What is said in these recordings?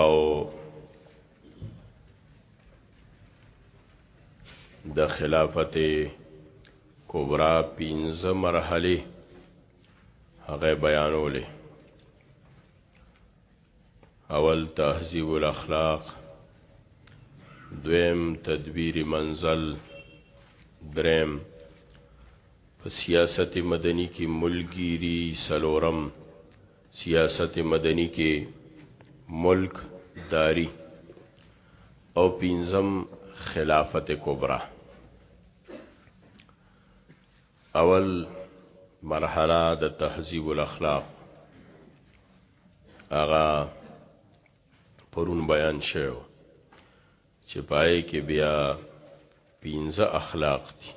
او د خلافت کبرا پنځه مرحله هغه بیانولې اول تهذیب الاخلاق دویم تدبیر منزل دریم په سیاست مدني کې ملګیري څلورم، سیاست مدني کې ملک داري او پنځم خلافت کبرا اول مرحله د تهذیب الاخلاق اغا پرون بیان شوی چې پای کې بیا پنځه اخلاق دي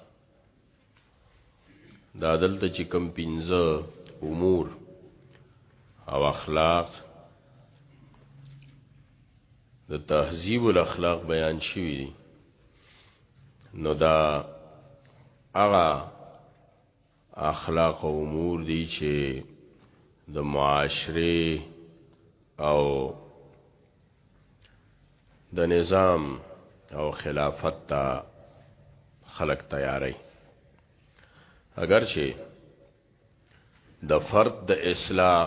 دا دلته چې کم پنځه امور او اخلاق د تهذیب الاخلاق بیان شوی دی نو دا هغه اخلاق او امور دي چې د معاشره او د نظام او خلافت ته خلق تیاری اگرچه د فرد د اصلاح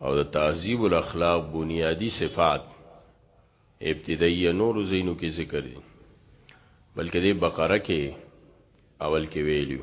او د تعذیب الاخلاق بنیادی صفات ابتدایي نور زینو کې ذکر دي بلکې د بقره کې اول کې ویلو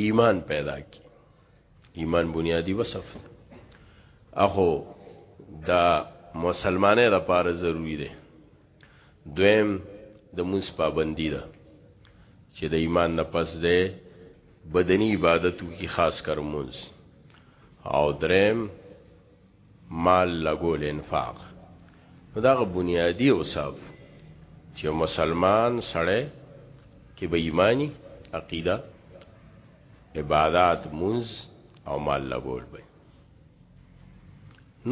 ایمان پیدا کی ایمان بنیادی وصف اخو دا مسلمانه د پاره ضروری ده دویم د موس پابندی ده چې د ایمان نه پس ده بدنی عبادتو کی خاص کر مونز او دریم مال لګول انفاق نو دا هغه بنیادي اوصاف چې یو مسلمان سړی کې به ایمانی عقیده عبادات منز او مال لګول به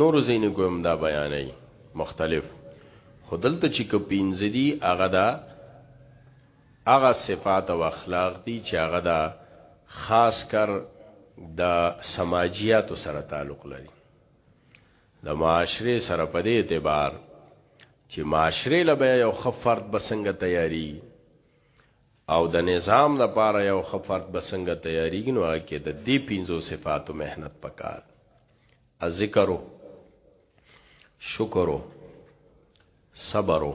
نور زین کوم دا بیانې مختلف خودلته چې کپینځ دی هغه دا هغه صفات او اخلاق دي چې هغه دا خاص کر د سماجیاتو سره تعلق لري د معاشره سره په دې اعتبار چې معاشره لبه یو خفرت بسنګ تیاری او د نظام د پاره یو خفرت بسنګ تیاری نو کې د دې پینځو صفاتو مهنت پکار ذکرو شکرو صبرو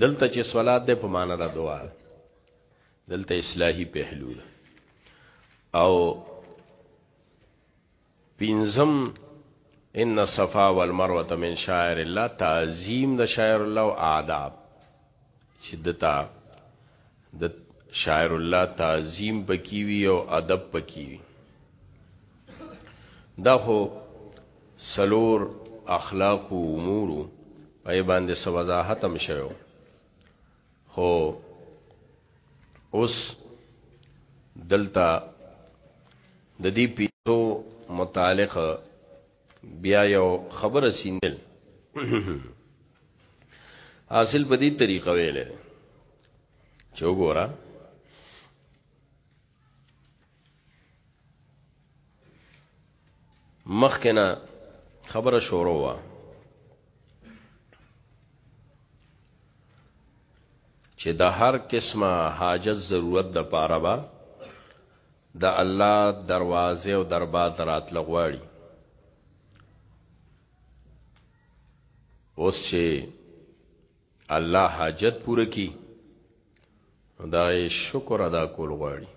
دلته چې صلات ده په معنا د دعا دلته اصلاحي پهلو ده او پینزم ان الصفا والمروه من شاعر الله تعظیم د شاعر الله او آداب چې دتا د شاعر الله تعظیم پکې وي او ادب پکې وي دا خو سلور اخلاق او امور په باندې سوزاحت هم شوی خو اوس دلته د دې پیتو متعلق بیا یو خبره سیندل حاصل په دې طریقه ویلې چې وګوره مخکنه خبره شروع وا چې د هر قسمه حاجت ضرورت د پاره با د الله دروازه او دربار دراتل غواړي اوس چې الله حاجت پوره کی دا شکر ادا کول غواړي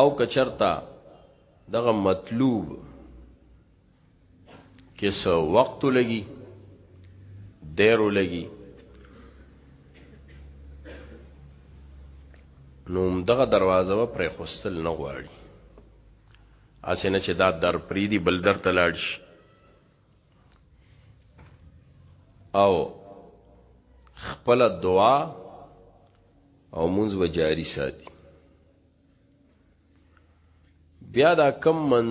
او کچرتا دغه مطلوب کې څه وخت لګي ډېرو لګي نو دغه دروازه و پرې خوستل نه غواړي اسنه چې دا در پری دی بل در تلاړ شي او خپل دعا او منځ و جاری ساتي بیا دا کم من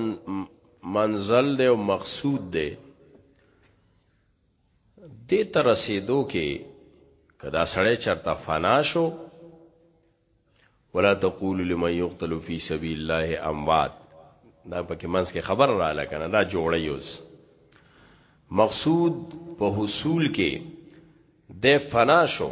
منزل دی او مقصود دی د تر رسیدو کې کدا سړی چرته فنا شو ولا تقول لمن يقتل في سبيل الله اموات دا پکې منځ کې خبر را لکنه دا جوړی اوس مقصود په حصول کې د فنا شو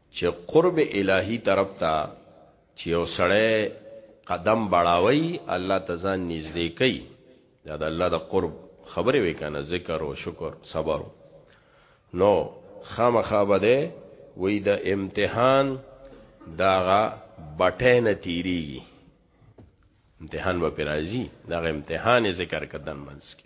چه قرب الهی طرف ته چه یو سړی قدم بړاوی الله ته ځان نږدې کوي دا د الله د قرب خبرې وې کنه ذکر او شکر صبر نو خامخا به ده وی د امتحان داغه بټه نه تیریږي امتحان به پرازي داغه امتحان ذکر کدن منس کې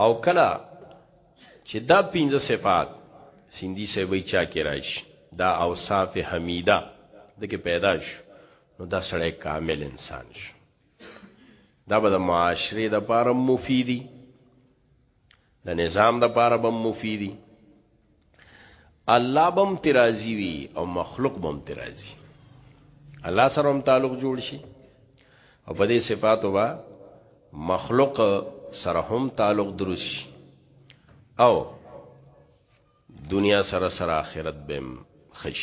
او کلا چې دا پنځه صفات سیندی سه وی چا کې راشي دا اوصاف حمیده دغه پیدا شو نو دا سړی کامل انسان شو دا به د معاشره د پاره مفیدی د نظام د پاره به مفیدی الله بم ترازی وی او مخلوق بم ترازی الله سره هم تعلق جوړ شي او په دې صفاتو با مخلوق سره هم تعلق درست شي او دنیا سره سره آخرت بم خش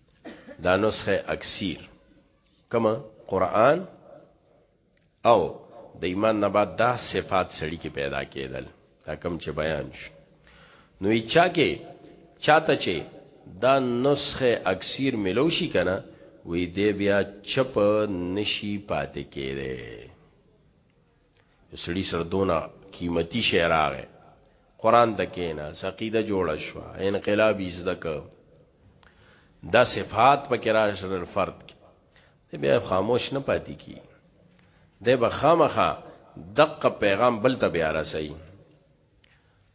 دا نسخه اکثیر کما قران او د ایمان نه بعد دا صفات سړی کې پیدا کېدل دا کم چې بیان شي نو چا کې چاته چې دا نسخه اکثیر ملو شي کنه وې دې بیا چپ نشي پاتې کېده یو سړي سره دونه قیمتي شی راغی قرآن ته کېناست عقیده جوړه شوه انقلاب یې زده کړ دا صفات پکې راشل فرد کې دی بیا خاموش نه پاتې کی دی به خامخا دقه پیغام بل ته بیا رسي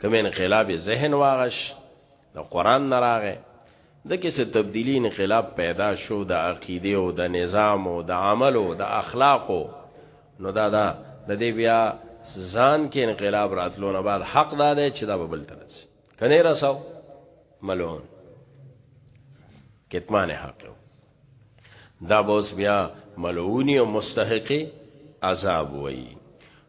کوم انقلاب ذهن واغش د قران نه راغې د کیسه تبدیلی انقلاب پیدا شو د عقیده او د نظام او د عمل او د اخلاقو نو دا دا د دې بیا ځان کې انقلاب راتلو نه بعد حق دا دی چې دا به بل ترس کنه رسو ملون کتمان حق یو دا بوس بیا ملعونی او مستحقی عذاب وای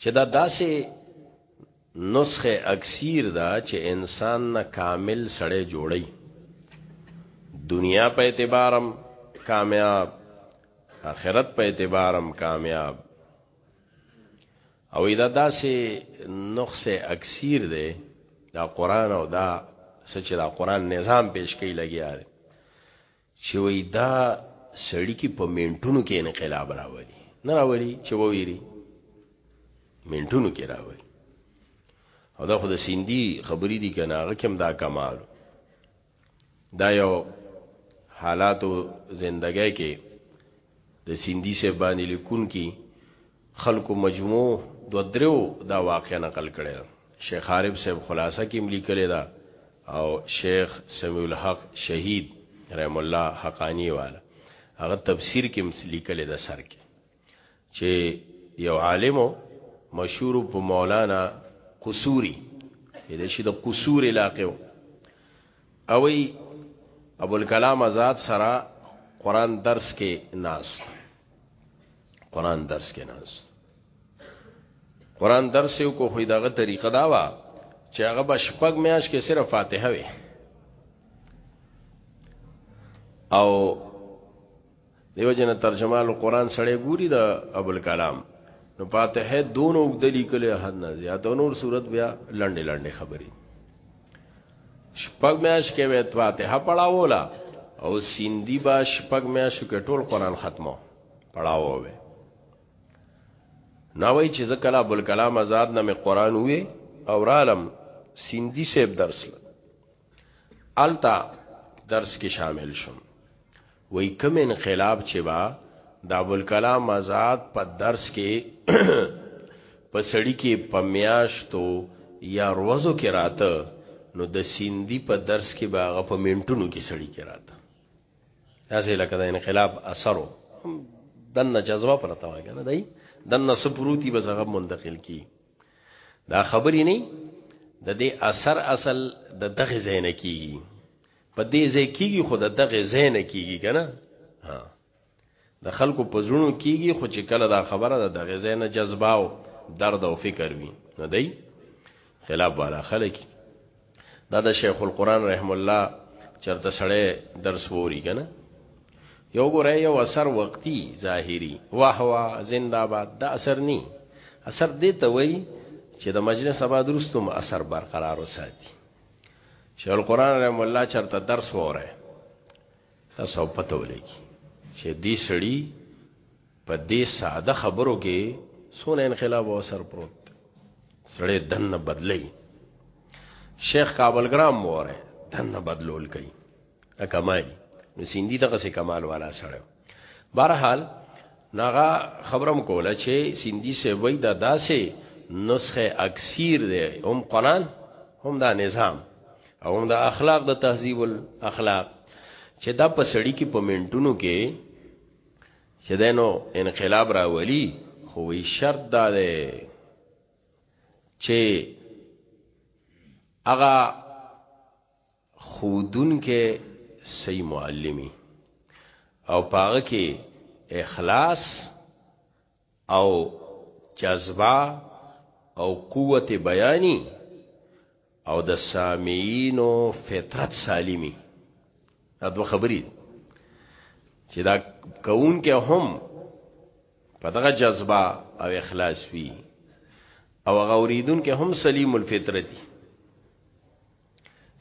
چې دا داسې نسخه اکثیر دا چې انسان نه کامل سړی جوړی دنیا په اعتبارم کامیاب آخرت په اعتبارم کامیاب او دا داسې نسخه اکثیر دی دا قران او دا سچ دا قران نظام پیش کوي لګیا دی چی وایی دا سړی کی په مینټونو کی انقلاب راولی نه راولی چی وویری مینټونو کی راولی او دا خو د سیندی خبری دی کنه هغه کم دا کمال دا یو حالاتو زندګی کې د سیندی صاحب باندې لیکونکي خلکو مجموع دو درو دا واقع نقل کړی ده شیخ عارف صاحب خلاصه کې لیکلی ده او شیخ سمیع الحق شهید رحم الله حقانی والا هغه تفسیر کې لیکلی ده سر کې چې یو عالم مشهور په مولانا قصوري د شي د قصور علاقې اوی ابو الکلام آزاد سره قران درس کې ناس قران درس کې ناس قران درس یو کو خو دغه طریقه دا وا چې هغه بشپګ میاش کې صرف فاتحه وي او دیو جن ترجمه القرآن سړی ګوري د ابوالکلام نو فاتحه دون اوږد لیکل حد نه زیات او نور صورت بیا لنډې لنډې خبرې شپږ میاش کې وې فاتحه پڑھاولا او سیندی با شپږ میاش کې ټول قران ختمو پڑھاوو وې نو وای چې ځکه لا بل کلام آزاد نه مې قران وې او عالم سیندی سیب درس هلته درس کې شامل شوم وای کوم انقلاب چې با د ابوالکلام آزاد په درس کې په سړی کې په میاشتو یا روزو کې راته نو د سیندی په درس کې باغه په منټونو کې سړی کې راته داسې لکه د انقلاب اثرو دنه جذبه پرته وای کنه دای دنه سپروتی بس هغه منتقل کی دا خبرې نه د دې اثر اصل د دغه زین کیږي په دې ځای کیږي خو د دغه زین کیږي کنه ها د خلکو په زړونو کیږي خو چې کله دا خبره د دغه زین جذبه او درد او فکر وي نه دی خلاف والا خلک دا د شیخ القرآن رحم الله چرته سړی درس ووري کنه یو ګره یو اثر وقتی ظاهری واه واه زنده باد دا اثر نی اثر دې ته وای چې د مجلس آباد رستم اثر برقرار وساتي شیخ القرآن رحم الله چرته درس وره تاسو پته ولګي چې دې سړی په دې ساده خبرو کې څونه انقلاب او اثر پروت دی سړی دننه بدلی شیخ کابلګرام موره دننه بدلول کوي دا کمالي نو سیندی دغه سه کمال والا سړی بهرحال ناغه خبرم کوله چې سیندی سه وای دا داسې نسخه اکثیر دی هم قران هم دا نظام او هم دا اخلاق د تهذیب الاخلاق چې دا په سړی کې په منټونو کې چې دینو انقلاب راولي خو وی شرط دا ده چې هغه خودون کې سی معلمی او پاغه کې اخلاص او جذبه او قوت بیانی او د سامعینو فطرت سالمی دا دو خبری چې دا کون کې هم په دغه جذبه او اخلاص وی او غوریدون کې هم سلیم الفطرتی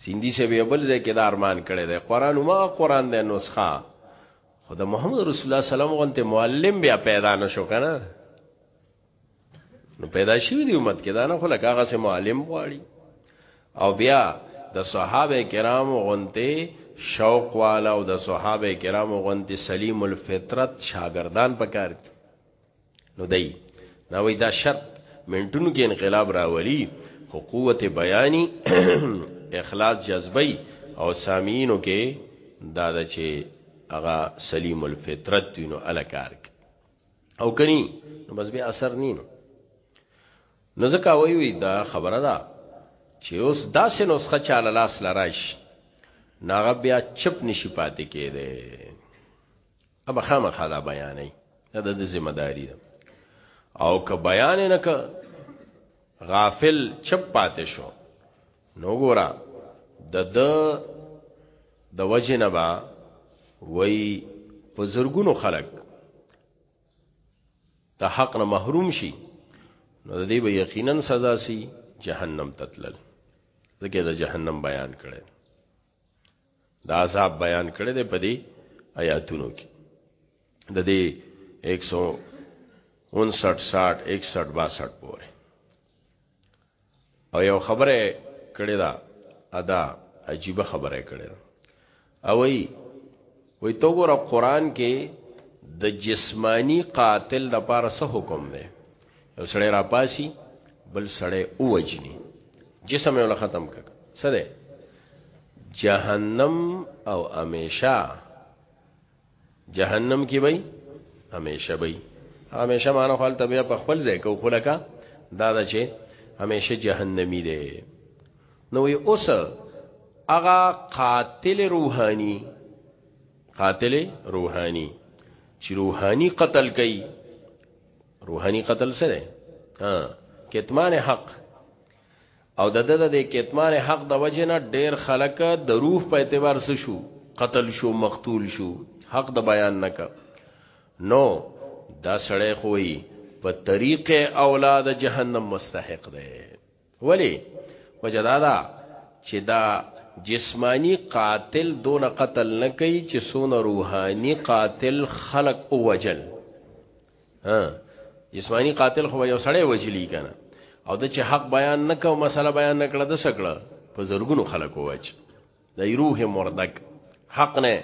سیندی سے به بل ځای کې د ارمان کړي دی قران ما قران د نسخه خود محمد رسول الله سلام غونته معلم بیا پیدا نشو کنه نو پیدا شوی دی امت کې دا نه خلک هغه سه معلم غواړي او بیا د صحابه کرامو غونته شوق والا او د صحابه کرامو غونته سلیم الفطرت شاګردان پکار دي نو دی دا وای دا شرط منټونو کې انقلاب راولي خو قوت بیانی اخلاص جذبی او سامینو کې دا د چې هغه سلیم الفطرت دینو الکار او کني نو بس به اثر نینو نو ځکه وی وی دا خبره ده چې اوس داسې نسخه چاله لاس لرایش ناغه بیا چپ نشي پاتې کېده ابا خامخا دا بیانې دا د ذمہ داری ده او که بیان نه ک غافل چپ پاتې شو نو ګورا د د د وجه نه با وای په زرګونو خلک د حق نه محروم شي نو د دې به یقینا سزا سي جهنم تتلل ځکه د جهنم بیان کړي دا عذاب بیان کړی دی په دې آیاتونو کې د دې 159 60 61 62 پورې او یو خبره کړی دا ادا عجیب خبره کړی دا او ای وی تو ګور قران کې د جسمانی قاتل د پاره څه حکم دی یو سړی را پاسی بل سړی اوجنی جسم یې ختم کړ څه دی جهنم او امیشا جهنم کې وای امیشا وای امیشا مانو خپل طبيعت په خپل ځای کو خلکا دا دا چې امیشا جهنمی دی نو یې اوس هغه قاتل روحاني قاتل روحاني چې روحاني قتل کوي روحاني قتل سره ها کتمان حق او د د د کتمان حق د وجه نه ډیر خلک د روح په اعتبار سره شو قتل شو مقتول شو حق د بیان نکا نو دا سړی خوې په طریق اولاد جهنم مستحق دی ولی وجدادا چې دا جسمانی قاتل دون قتل نه کوي چې سونه روحانی قاتل خلق او وجل ها جسمانی قاتل خو یو سړی وجلی کنه او د چې حق بیان نه کو مسله بیان نه کړه د سکړه په زرګونو خلق وچ د روح مردک حق نه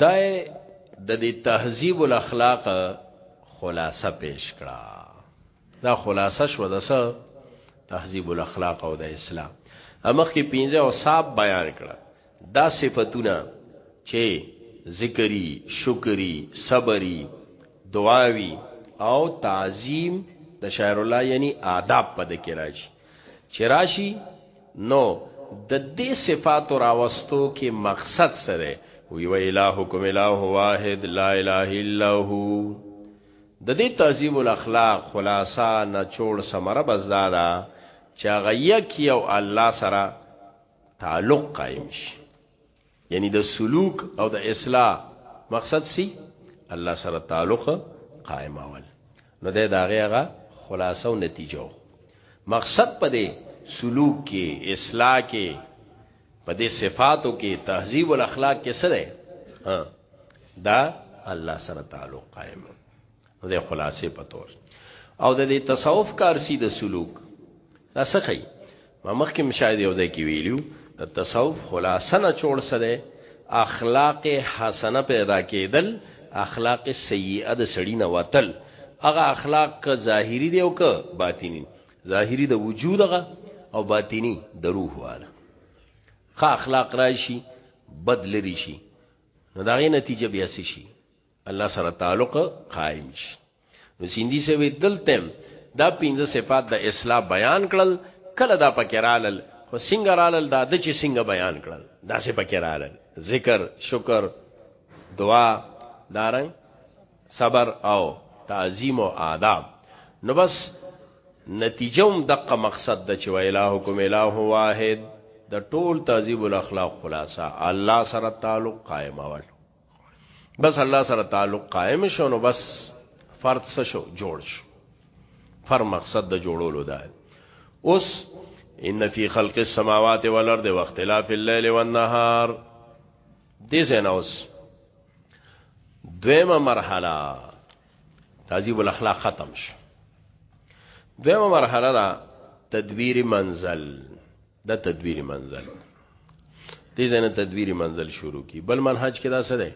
دا د دې تهذیب الاخلاق خلاصه پیش کړه دا خلاصه شو د سر تهذیب الاخلاق او د اسلام امخ کې پنځه او صاحب بیان کړه دا صفاتونه چې ذکری شکری صبری دعاوی او تعظیم د شاعر الله یعنی آداب په دکې راځي چې راشي نو د دې صفات راوستو کې مقصد سره وی و الہکم الہ واحد لا اله الا هو د دې تهذیب الاخلاق خلاصہ نچوړ سمره بزدادا چې هغه یک یو الله سره تعلق قائم شي یعنی د سلوک او د اصلاح مقصد سی الله سره تعلق قائم اول نو د داغه هغه خلاصو نتیجه مقصد په دې سلوک کې اصلاح کې په دې صفاتو کې تهذیب او اخلاق کې سره ها دا الله سره تعلق قائم د خلاصې په تور او د دې تصوف کار سي د سلوک دا سخی ما مخکې مشاهد یو ځای کې ویلو د تصوف خلاصه نه جوړ سره اخلاق حسنه پیدا کېدل اخلاق سیئه د سړی نه وتل هغه اخلاق که ظاهری دی او که باطینی ظاهری د وجود هغه او باطینی د روح والا خا اخلاق راشي بدل رشي نو دا غي نتیجه بیا شي الله سره تعلق قائم شي نو سیندی سے وی دلتم دا پینځه صفات د اصلاح بیان کړل کله دا پکرالل خو څنګه رالل دا د چې څنګه بیان کړل دا سه پکرالل ذکر شکر دعا دارنګ صبر او تعظیم او آداب نو بس نتیجه هم دغه مقصد د چې الہکم الہ واحد د ټول تعذیب الاخلاق خلاصہ الله سره تعلق قائمول بس الله سره تعلق قائم شو نو بس فرد څه شو جوړ شو فر مقصد د جوړولو ده اوس ان فی خلق السماوات والارض واختلاف الليل والنهار دې زناوس دویمه مرحله تعذیب الاخلاق ختم شو دویمه مرحله دا تدبیر منزل دا تدویری منزل دې ځنه تدویری منزل شروع کی بل منهج کې دا سره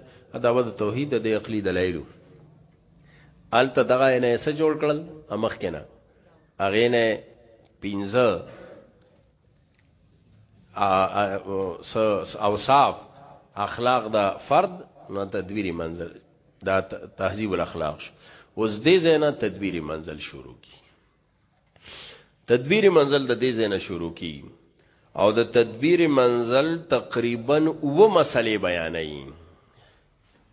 دعوت توحید د عقلی دلایلو الته دغه نه څه جوړ کړل امخ کنا اغه نه پینځه اوصاف اخلاق دا فرد نو تدویری منزل دا تهذیب الاخلاق شو اوس دې زینا تدویری منزل شروع کی تدبیر منزل د دې زنه شروع کی او د تدبیر منزل تقریبا و مسلې بیانې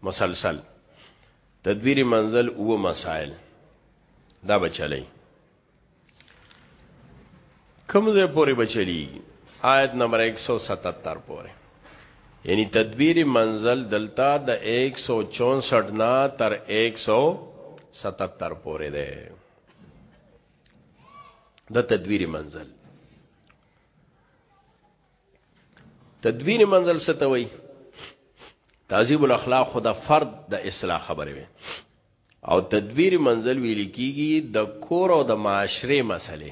مسلسل تدبیر منزل و مسائل دا بچلې کوم ځای پورې بچلی آیت نمبر 177 پورې یعنی تدبیر منزل دلتا د 164 نه تر 177 پورې ده د تدویر منزل تدویر منزل څه ته وایي تعذیب الاخلاق خو د فرد د اصلاح خبره وي او تدویر منزل ویل کیږي د کور او د معاشره مسلې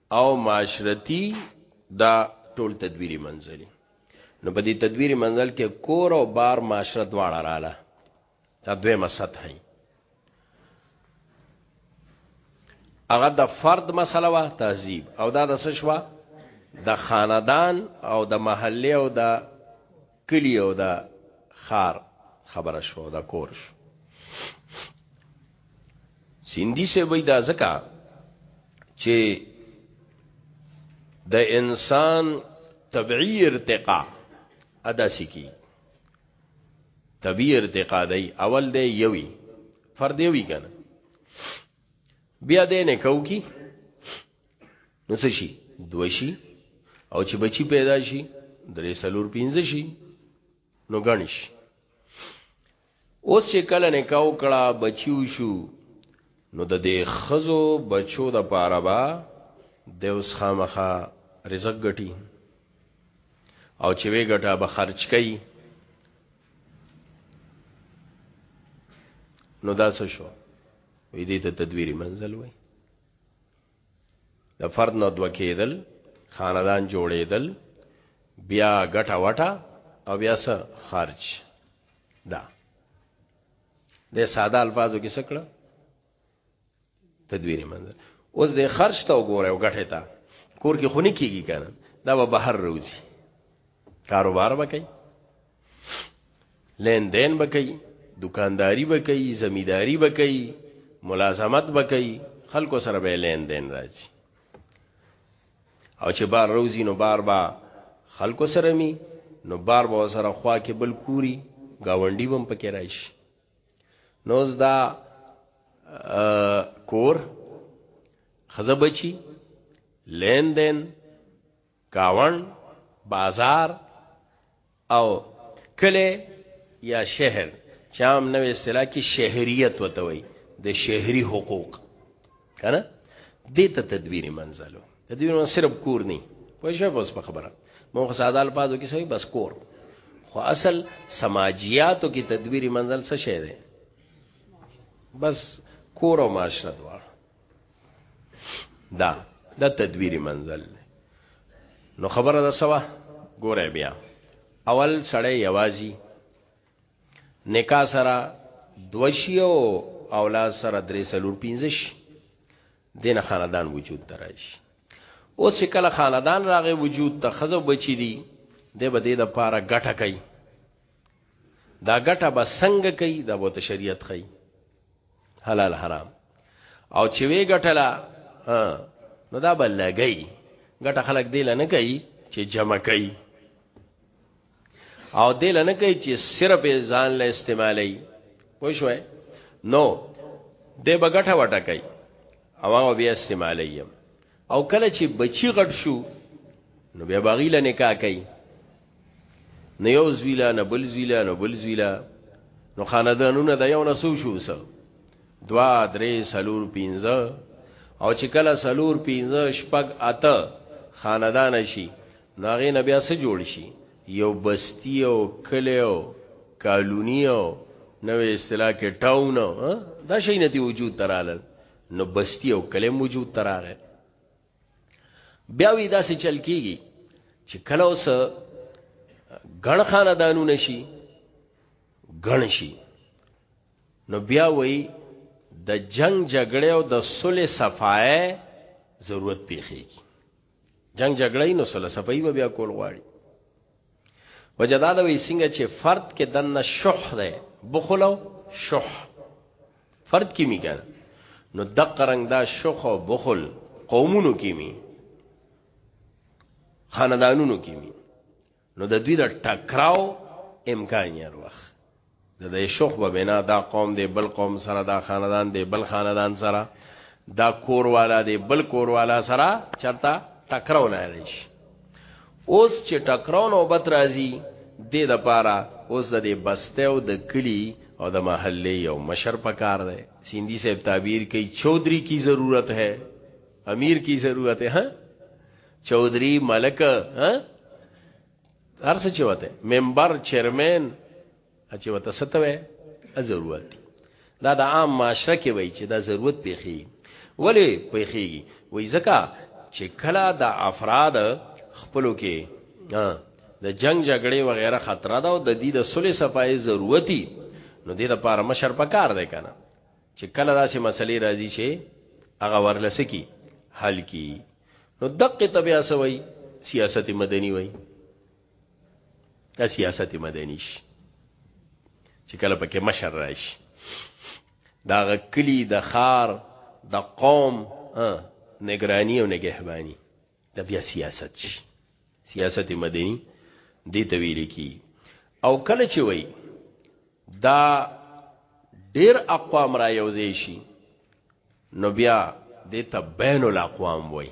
او معاشرتی دا ټول تدبیری منزلی نو په دې تدبیری منزل کې کور او بار معاشره دواړه رااله دا دوی مسد هي هغه د فرد مسله وا تهذیب او دا د سشوا د خاندان او د محله او د کلی او دا خار خبره شو او دا کور شو سیندی سے وی دا زکا چې د انسان طبعی ارتقا ادا سکی طبعی ارتقا دی اول دی یوی فرد یوی کنه بیا دې نه کو کی نو څه شي دوه شي او چې بچی پیدا شي درې سلور پنځه شي نو غنش اوس چې کله نکاو کړه بچیو شو نو د دې خزو بچو د پاره با د اوس خامخه رزق غټي او چې وی غټه به خرج کړي نو دا څه شو وې دې ته تدویری منزل وای د فرد نه دوه کېدل خاندان جوړېدل بیا ګټه وټه او بیا څه خرج دا د ساده الفاظو کې څه کړه تدوینی منظر اوس د خرج ته وګوره او ګټه ته کور کې خونی کیږي کنه دا به بهر روزي کاروبار وکي لین دین وکي دکانداری وکي زمیداری وکي ملازمت وکي خلکو سره به لین دین راځي او چې بار روزي نو بار با خلکو سره می نو بار با سره خوا کې بل کوري گاونډي بم پکې راشي نو زدا کور خزه بچی لین دین ګاونډ، بازار او کلی یا شهر چې عام نوې اصطلاح کې شهریت وته وي د شهري حقوق کنه دې ته تدبیر منزلو تدبیر من صرف کور نه په شپه بس په خبره مو ساده الفاظو کې سوي بس کور خو اصل سماجیاتو کې تدبیر منزل څه شه ده بس کور او معاشره دواړه دا دا تدویری منزل نو خبره ده سوا ګوره بیا اول سړی یوازی نکاح سره دوشی او اولاد سره درې سلور پینځش دین خاندان وجود درایش او چې کله خاندان راغې وجود ته خزو بچی دی د بده د پاره ګټه کوي دا ګټه به څنګه کوي دا به شریعت خي حلال حرام او چې وی ګټلا ها نو دا به لګي ګټه خلک دی لنه کوي چې جمع کوي او دی لنه کوي چې صرف ځان له استعمالي پوه شوي نو د بغټه وټه کوي او هغه بیا استعمالي او کله چې بچي غټ شو نو بیا باغی له نکاح کوي نه یو زویلا نه بل زویلا نه بل زویلا نو خاندانونه د یو نسو شو سه دوا درې سلور پینځه او چې کله سلور پینځه شپږ اته خاندان شي ناغې نه بیا سه جوړ شي یو بستی او کلی او کالونی او نوې اصطلاح کې ټاون دا شي نه دی وجود ترالل نو بستی او کلی موجود تراغه بیا وی دا سه چل کیږي چې کله اوس غن خاندانونه شي غن شي نو بیا وی د جنگ جګړې او د صلح صفای ضرورت پیخیږي جنگ جګړې نو صلح صفای بیا کول غواړي وجدا دا وی څنګه چې فرد کې دنه شح ده بخل او شح فرد کې می کنه نو دقه رنگ دا شح او بخل قومونو کې می خاندانونو کې می نو د دوی د ټکراو امکان یې وروخ د دې شوخ په بنا دا قوم دی بل قوم سره دا خاندان دی بل خاندان سره دا کور والا دی بل کور والا سره چرتا ټکراو نه لري اوس چې ټکراو نو بت راځي د دې لپاره اوس د دې بسته او د کلی او د محله یو مشر پکار دی سیندی صاحب تعبیر کوي چودري کی ضرورت ہے امیر کی ضرورت ہے ها چودري ملک ها هر څه چې وته ممبر چیرمن چې وته ستوي ضرورت دي دا د عام معاشره کې وای چې دا ضرورت پیخي ولی پیخي وای زکه چې کله د افراد خپلو کې د جنگ جګړې و غیره خطر ده او د دې د صلح صفای ضرورتي نو دې د پاره مشر پکار دی کنه چې کله داسې مسلې راځي چې هغه ورلسکی حل کی نو دقه تبیا سوی سیاست مدنی وای دا سیاست مدنی شي چې کله پکې مشر راشي دا غکلی د خار د قوم نگرانی او نگهبانی دا بیا سیاست شي سیاست مدنی دې ته ویل کی او کله چې وای دا ډیر اقوام را یوځای شي نو بیا دې ته بین الاقوام وای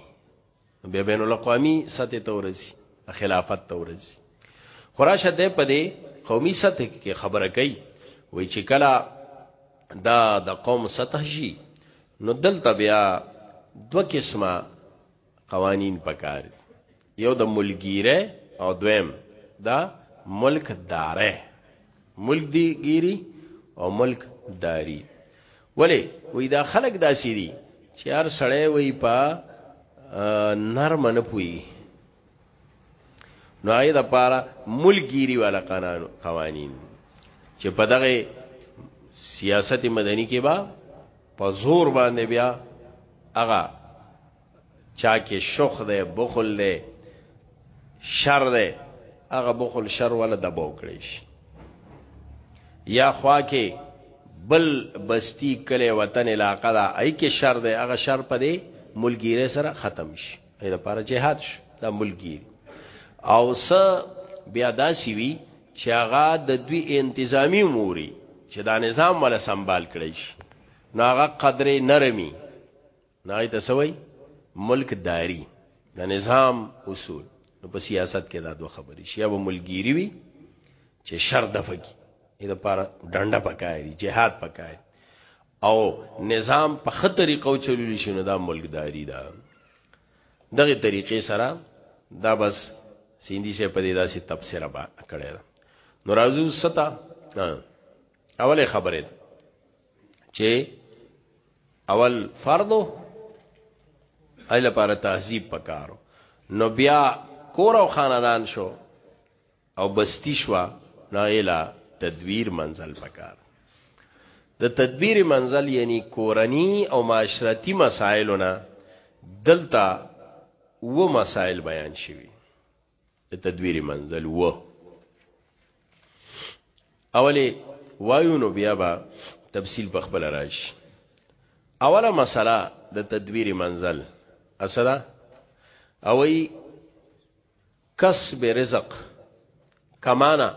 بیا بین الاقوامی سطح ته ورسی خلافت ته ورسی خراشه دې په دې قومي سطح کې خبره کوي وای چې کله دا د قوم سطح شي نو دلته بیا دو قسمه قوانین پکار دي یو د ملګیره او دویم دا ملک داره ملک دی ګیری او ملک داری ولی وې دا خلک داسې دي چې هر سړی وې په نرم نه پوي نو هغه د پاره ملګری والا قانون قوانین چې په دغه سیاست مدني کې با په زور باندې بیا هغه چا کې شوخ دی بخل دی شر دی هغه بخل شر ولا دبو کړی شي یا خوا کې بل بستی کله وطن علاقه دا ای کې شر دی هغه شر پدې ملګری سره ختم شي اې د پاره جهاد شو دا ملګری او س بیا داسي وی چې هغه د دوی انتظامی موري چې دا نظام ولا سنبال کړی شي ناغه قدرې نرمي نای ته سوي ملک داری د دا نظام اصول نو په سیاست کې دا دوه خبرې شي او ملګری وی چې شر دفقي اې د پاره ډنډه پکایي جهاد پکایي او نظام په خه طریقو چلول شي نو دا ملکداری ده دغه طریقې سره دا بس سیندی سے په دې داسې تفسیر با کړی دا نو راځو ستا اوله خبره ده چې اول فردو ایله پر تهذیب پکارو نو بیا کور او خاندان شو او بستی شوه نو هغه له تدویر منزل پکار د تدبیر منزل یعنی کورنی او معاشرتی مسائلونه دلته و مسائل بیان شوی د تدبیر منزل و اولی وایو نو بیا با تفصیل په خپل راشي اوله مسله د تدبیر منزل اسدا او ای کسب رزق کمانا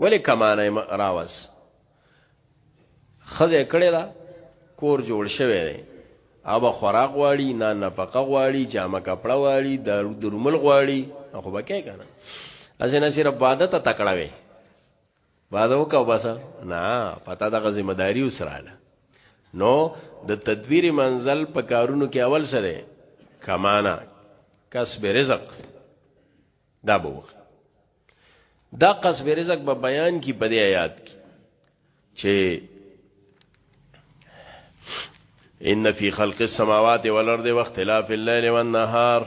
ولی کمانا راوس خزه کړی دا کور جوړ شوی دی اوبه خوراک غواړي نه نفقه غواړي جامه کپڑا غواړي دارو درمل غواړي خو بکې کنه ازنه صرف عبادت تکړه وي واده وکاو بس نه پتا دغه ذمہ داری وسراله نو د تدبیر منزل په کارونو کې اول سره کمانا کسب رزق دا بوخ دا کسب رزق په بیان کې په دې آیات کې چې ان فی خلق السماوات والارض واختلاف الليل والنهار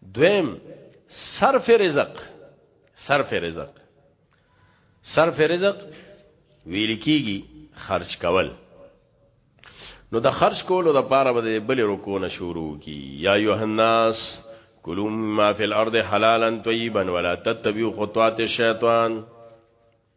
دویم صرف رزق صرف رزق صرف رزق ویل کیږي خرج کول نو د خرج کولو د پاره به بل رکو نه شروع کی یا یوهناس کلوا مما فی الارض حلالا طیبا ولا تتبعوا خطوات الشیطان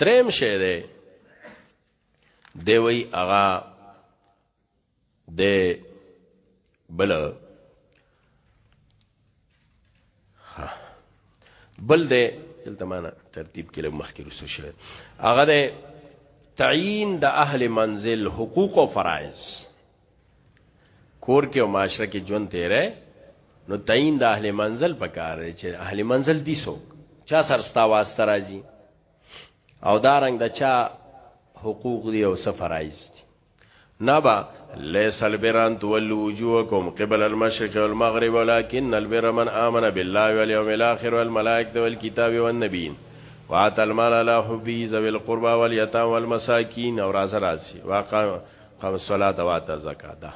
دریم شی دی دی وی اغا د بل بل دی دلته معنا ترتیب کې لږ مخکې رسو شوی هغه دی تعیین د اهل منزل حقوق او فرایض کور کې او معاشره کې ژوند تیرې نو تعین د اهل منزل پکار دی چې اهل منزل دي څوک چا سرستا واسطه راځي او دارنګ د دا چا حقوق دی او سفرایز دی نبا ليس البر ان تولوا وجوهكم قبل المشرق والمغرب ولكن البر من آمن بالله واليوم الآخر والملائكة والكتاب والنبيين وآتى المال على حبه ذوي القربى واليتامى والمساكين اور ازرازي واقع قم الصلاه وات الزکات دا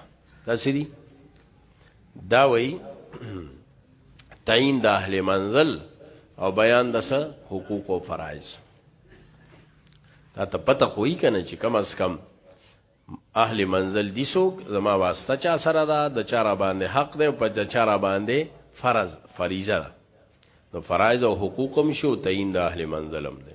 داسې دي دا وای تعین د اهل منزل او بیان د سه حقوق او فرایض دا ته پته خوې کنه چې کم از کم اهل منزل دي سوک زما واسطه چا سره ده د چاره باندې حق ده په د چاره باندې فرض فریضه ده نو فرایض او حقوقم شو تعین د اهل منزلم ده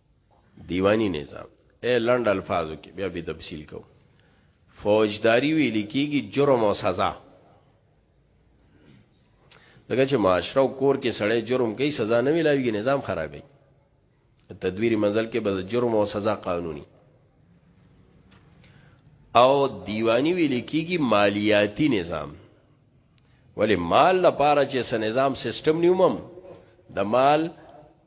دیوانی نظام اے لند الفاظو کې بیا به تفصیل کو فوجداری ویل کیږي جرم او سزا لکه چې معاشره او کور کې سړی جرم کوي سزا نه ملاويږي نظام خرابي تدویری منزل کې به جرم او سزا قانوني او دیوانی ویل کیږي مالیاتی نظام ولی مال لپاره چې سن نظام سیستم نیومم د مال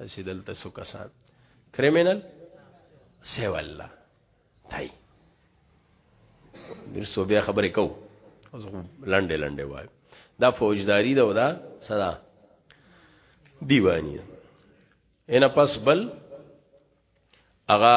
اسی دلته سو کسان کریمینل سی والله دای درسو بیا خبرې کو اوس لنډې لنډې وای دا فوجداری دا ودا صدا دیوانی ان پس بل اغا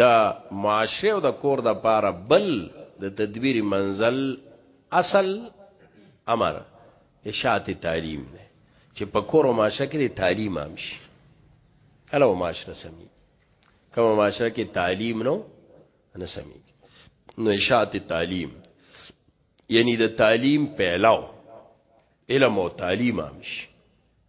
د معاشرې او د کور د پاره بل د تدبیری منزل اصل امر اشاعت تعلیم دی چې په کور او معاشره کې تعلیم عام شي کله معاشره سمي کوم معاشره کې تعلیم نو نه سمي نو اشاعت تعلیم یعنی د تعلیم پیلاو علم او تعلیم عام شي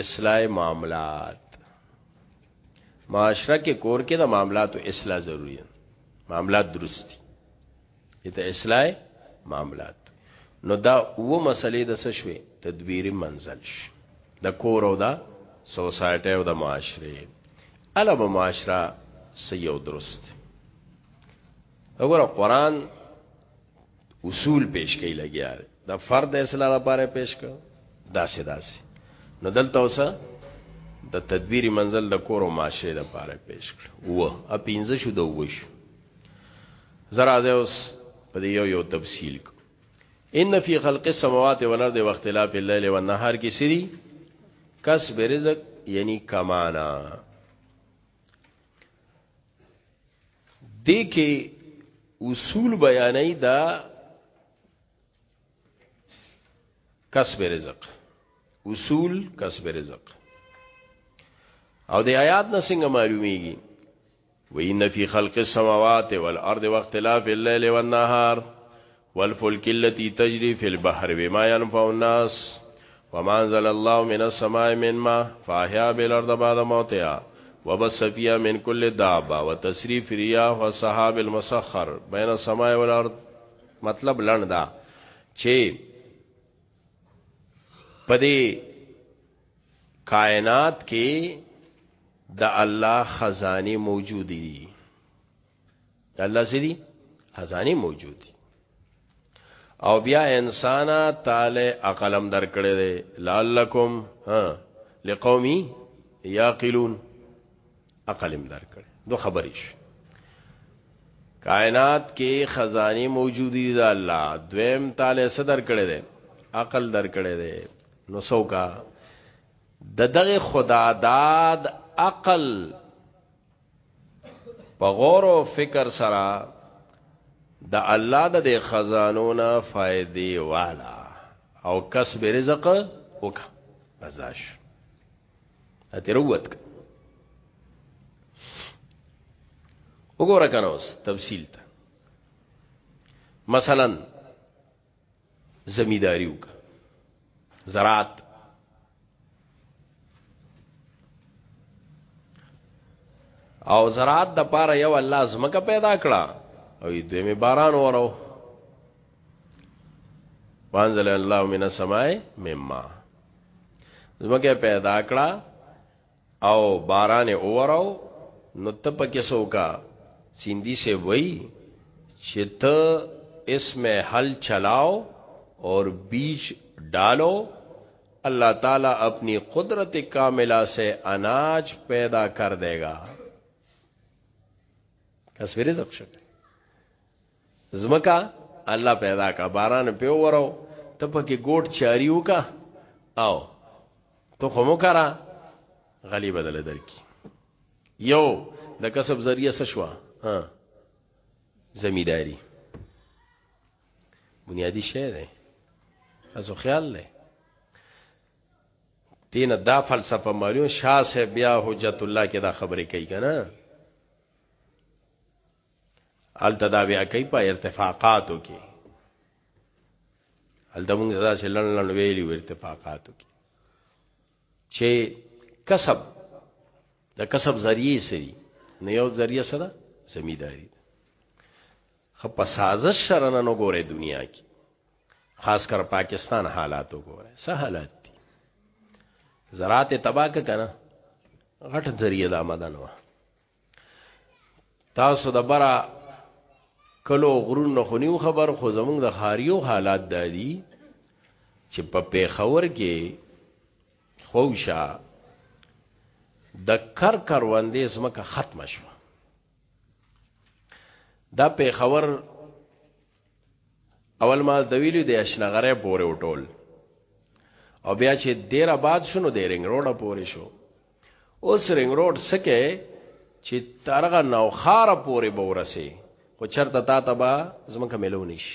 اصلاح معاملات معاشره کې کور کې د معاملاتو اصلاح ضروری ده معاملات درست دي ته اصلاح معاملات نو دا و مسلې د څه شوي تدبیری منزل شي د کور او دا سوسایټي او د معاشره الا به معاشره سيو درست وګوره قران اصول پیش کړي لګیا دا فرد اصلاح لپاره پیش کړ داسې داسې نو دلته اوسه د تدبیر منزل د کور او معاشره لپاره پیش کړ و ا پینځه شو د وښ زرا زه اوس په دې یو یو تفصیل کو ان فی خلق السماوات والارض واختلاف الليل والنهار کې سری کسب رزق یعنی کمانا دې کې اصول بیانې دا کسب رزق اصول کسب رزق او د آیات نه څنګه معلومیږي وان فی خلق السماوات والارض واختلاف الليل والنهار والفلك التي تجري في البحر بما ينفع الناس ومانزل الله من السماء من ما فاحيا بالارض بعد موتها وبس فيها من كل دابه وتصريف الرياح والسحاب المسخر بين السماء والارض مطلب لندا چې پدې کائنات کې د الله خزانه موجود دي د الله سری خزانه موجود دي او بیا انسان تعالی عقلم درکړي دي لعلکم ها لقومي یاقلون عقلم درکړي دو خبرې شي کائنات کې خزانه موجودی دي د الله دویم تعالی صدر کړي دي عقل درکړي دي نو څوکا د دغه خدا داد عقل په غور او فکر سره د الله د خزانو نه فائدې والا او کسب رزق وک بزاش اتروت وګوره کنه اوس تفصیل ته مثلا زمیداری وکړه زراعت او زراعت د پاره یو الله زمکه پیدا کړه او دوی می باران ورو وانزل الله من السماء مما زمکه پیدا کړه او باران اوراو نو ته پکې سوکا سیندی سے وای چې ته اسم حل چلاو اور بیج ډالو الله تعالی اپنی قدرت کاملہ سے اناج پیدا کر دے گا کس رزق شکر زمکا الله پیدا کا باران په وراو ته پکې ګوټ چاری وکا او تو خو مو کرا غلی بدل درکی یو د کسب ذریعہ سشوا ها زمیداری بنیادی شی ده ازو خیال لې دین دا فلسفه مالیو شاه صاحب بیا حجت الله کې دا خبرې کوي کنه الته دا بیا کوي په ارتفاقاتو کې الته موږ دا چې لړ لړ ویلی ارتفاقاتو کې چې کسب د کسب ذریعہ سری نه یو ذریعہ سره زمیداری خپ سازش سره نه ګوره دنیا کې خاص کر پاکستان حالاتو ګوره سه حالات دي زراعت تباہ کنه غټ ذریعہ د آمدن وه تاسو د برا کلو غرونو خو نیو خبر خو زمونږ د خاریو حالات دادي چې په پیښور کې خوشا د کر کروندې زمکه ختم شو دا پیښور اول ما د ویلو د اشنغره پورې وټول او بیا چې ډیر آباد شونو د رنګ روډ پورې شو اوس رنګ روډ سکه چې ترغه نوخار پورې بورسه خو چرته تا تبا زمکه ملو نش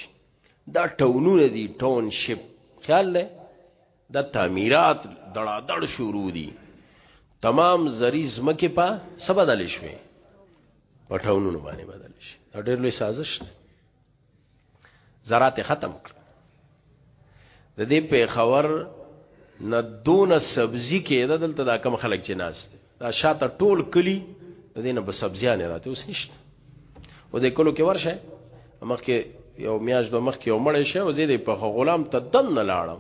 دا ټونونه دي ټون شپ خیال لې د تعمیرات دړادړ شروع دي تمام زری زمکه په سبا دل شوي پټاونونو باندې بدل شي دا ډېر لوی سازش دی زراعت ختم کړ د دې په خبر نه دون سبزی کې د دلته دا کم خلک چې ناس دي دا شاته ټول کلی د دینه په سبزیانه راته اوس نشته و دې کلو کې ورشه مخکې یو میاش د مخکې یو مړ شه او زیدې په غلام ته دن نه لاړم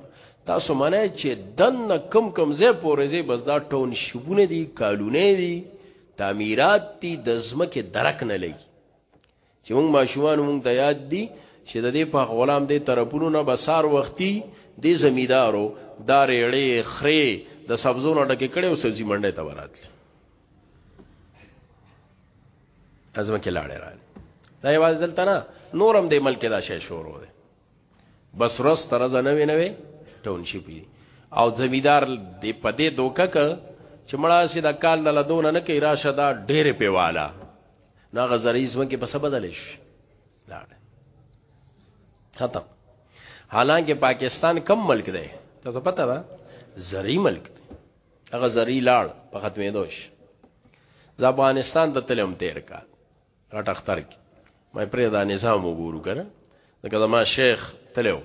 تاسو منه چې دن کم کم زې پورې زې بس دا ټون شبونه دي کالونه دي تعمیرات دي د زمکه درک نه لګي چې موږ ماشومان موږ ته یاد دي چې د دې په غلام دې طرفونو نه بسار وختي دې زمیدارو دار اړې خري د سبزونو ډکه کړي او سبزي منډه ته وراتلی ازمه کې لاړې راځي دا یوازې دلته نه نورم دې ملک دا شې شروع دی بس رس ترز نه وی نه وی ټاونشپ او زمیدار دې په دې دوکه ک چې مړه سي د کال د لدون نه کې راشه دا ډېر پیواله نو هغه زرعي ځمکه په څه بدلې شي لاړ ختم حالانکه پاکستان کم ملک دی تاسو پته ده زرعي ملک دی هغه زرعي لاړ په ختمې دوش ز افغانستان ته تلم تیر کا راټ اختر کی مې پرې دا نظام وګورو کنه دا زما شیخ تلو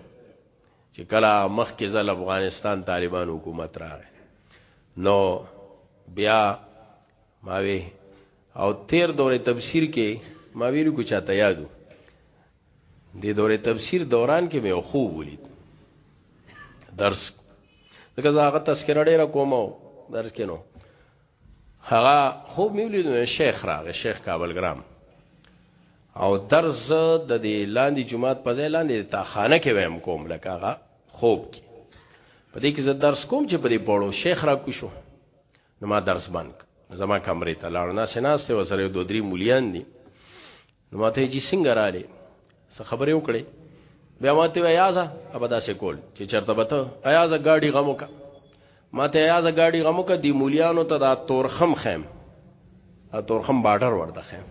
چې کله مخ کې ځل افغانستان طالبان حکومت راغی نو بیا ماوی او تیر دورې تفسیر کې ما ویلو کو چاته یادو د دورې تفسیر دوران کې مې خوب ولید درس دغه زاغه تذکرہ ډیره کومه درس کې نو هغه خوب مې ولید نو شیخ راغی شیخ کابل ګرام او درس د دې لاندې جمعات په ځای لاندې تا خانه کې ویم کوم لکه هغه خوب کې په دې کې زه درس کوم چې په دې پړو شیخ را کوشو نو ما درس بند ک نو زما کمرې ته لاړ نه سناسته وسره دوه درې مولیان دي نو ما ته جی څنګه رااله څه خبرې وکړې بیا ما ته ایازه ابدا سه کول چې چرته بته ایازه گاډي غمو کا ما ته ایازه گاډي غمو کا دی مولیانو ته دا تورخم خیم ا تورخم بارډر ورته خیم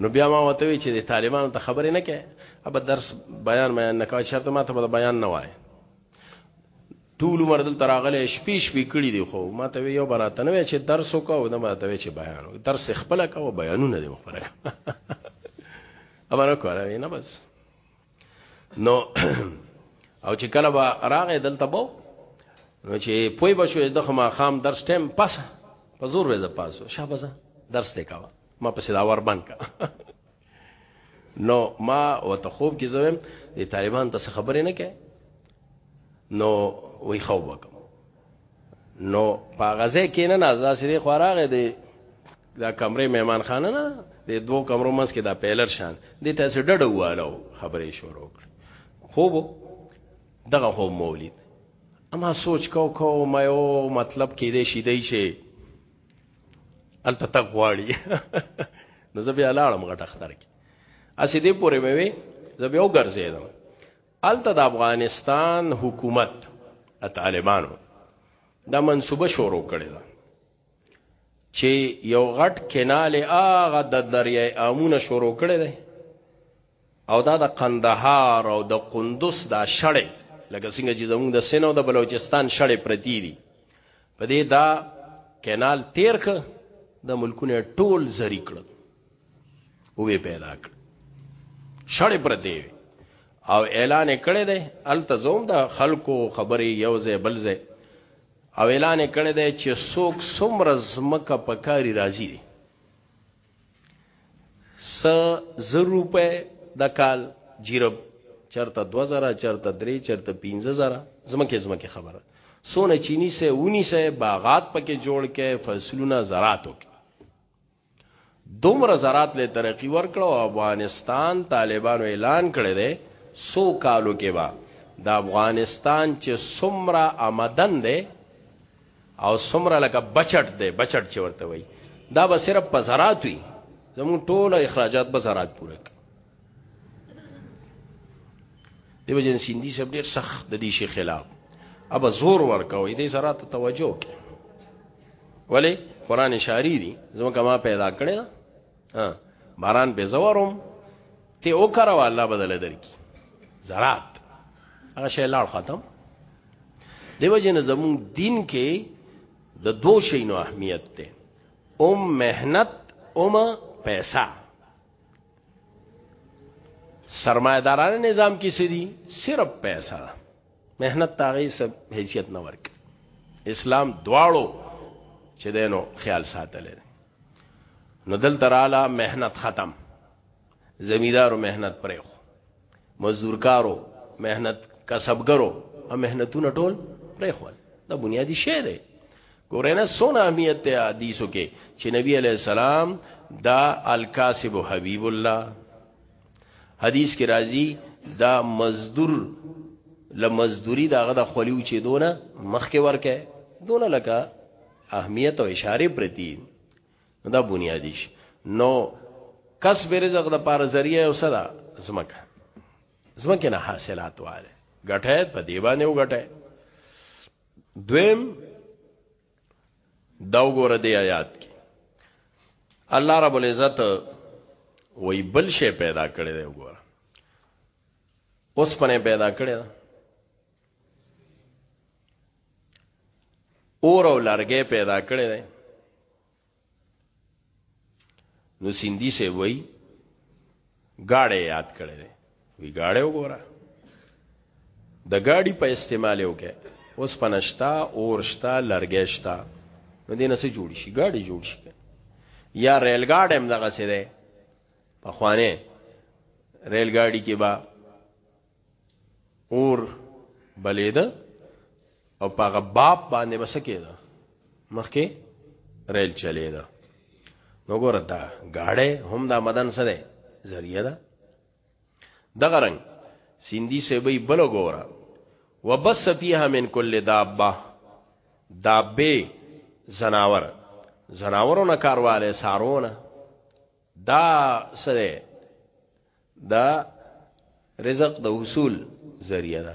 نو بیا ما وته وی چې طالبانو ته خبرې نه کې اب درس بیان بیان نه کا چرته ما ته بیان نه وای ټول عمر دلته راغلی شپې شپې کړي دي خو ما ته یو براته نه وی چې درس وکاو نه ما ته وی چې بیان وکړه درس خپل کاو بیانونه دې خپل امر کوله نه بس نو او چې کله با راغې دلته بو نو چې پوي بشو د خما خام درس ټیم پس په زور وې د پاسو شابه درس دې کاوه ما په سلاور بند کا نو ما وته خوب کې زویم د طالبان ته خبرې نه کوي نو وی خوب وکم نو په غزه کې نه نازدا سری خوراغه دی دا کمرې مهمان خانه نه د دوو کمرو منځ کې دا پیلر شان د تاسو ډډه والو خبرې شروع کړ خوب دغه هو مولید اما سوچ کو کو مې او مطلب کې دې شې دی چې الته تک غواړي نو زه بیا لاړم غټ اختر کې اسې دې پورې به وي زه بیا وګرځیدم الته د افغانستان حکومت طالبانو دا منصوبه شروع کړې ده چې یو غټ کینال هغه د دریای امونه شروع کړي دي او دا د قندهار او د قندوز دا شړې لکه څنګه چې زموږ د سینو د بلوچستان شړې پرتی دي په دې دا کینال تیر ک د ملکونه ټول زری کړ او به پیدا کړ شړې پرتی او اعلان کړي دی التزوم د خلکو خبري یوځه بلځه او اعلان کړي دی چې څوک سمر زمکه پکاري راځي س زر روپے د کال جیرب چرته 2000 چرته 3 چرته 15000 زمکه زمکه خبره سونه چینی سه ونی سه باغات پکې جوړ کې فصلونه زراعت وکړي دومره زراعت له ترقی ورکړو افغانستان طالبانو اعلان کړی دی سو کالو کې با د افغانستان چې سمرا آمدن دی او سمره لکه بچټ دی بچټ چې ورته وای دا به صرف په زراعت وي زمون ټول اخراجات به زراعت پوره کوي دی وجن سیندی سب ډیر سخت د دې شي خلاف اب زور ورکوي دې زراعت ته توجه وکړي ولی قران شاری دی زموږه ما پیدا کړی باران به زورم ته او کرو الله بدل درکی زرات هغه شی لاړ ختم دیو جن زمون دین کې د دو شینو اهمیت ته اوم مهنت اوم پیسہ سرمایدارانه نظام کې سری صرف پیسہ مهنت تاغي سب حیثیت نه ورک اسلام دواړو چې دینو خیال ساتل نو دل تراله مهنت ختم زمیدارو مهنت پرې خو مزدورکارو مهنت کسبګرو او مهنتونه ټول پرې خو دا بنیادی شی دی ګورنه سونه اهمیت ته حدیثو کې چې نبی علی السلام دا الکاسب حبیب الله حدیث کې راځي دا مزدور لمزدوری داغه د خلیو چې دونه مخکې ورکه دونه لکه اهمیت او اشاره پرتی دا بنیادی شي نو کسب رزق د پار ذریعہ او صدا زمکه زمکه نه حاصلات واله غټه په دیوانه وغټه دویم دا وګوره دی آیات کې الله رب العزت وای بل شی پیدا کړی دی وګوره اوس پنه پیدا کړی دی اور او لرګې پیدا کړی دی نو سیندی سے وای گاڑی یاد کړی دی وی گاڑی وګوره د گاڑی په استعمال یو کې اوس پنشتا اور شتا لرګی شتا نو دینه سه جوړ شي گاڑی جوړ شي یا ریل گاډی هم دغه سه ده په خوانه ریل گاډی کې با اور بلیده او پاغه باب باندې بس کېده مخکې ریل چلیده نو ګور دا گاړې هم دا مدن سره ذریعہ ده دغه رنگ سیندی سے بی بل ګورا وبس فیها من کل دابه دابه زناور زناورونه کارواله سارونه دا سره دا رزق د حصول ذریعہ ده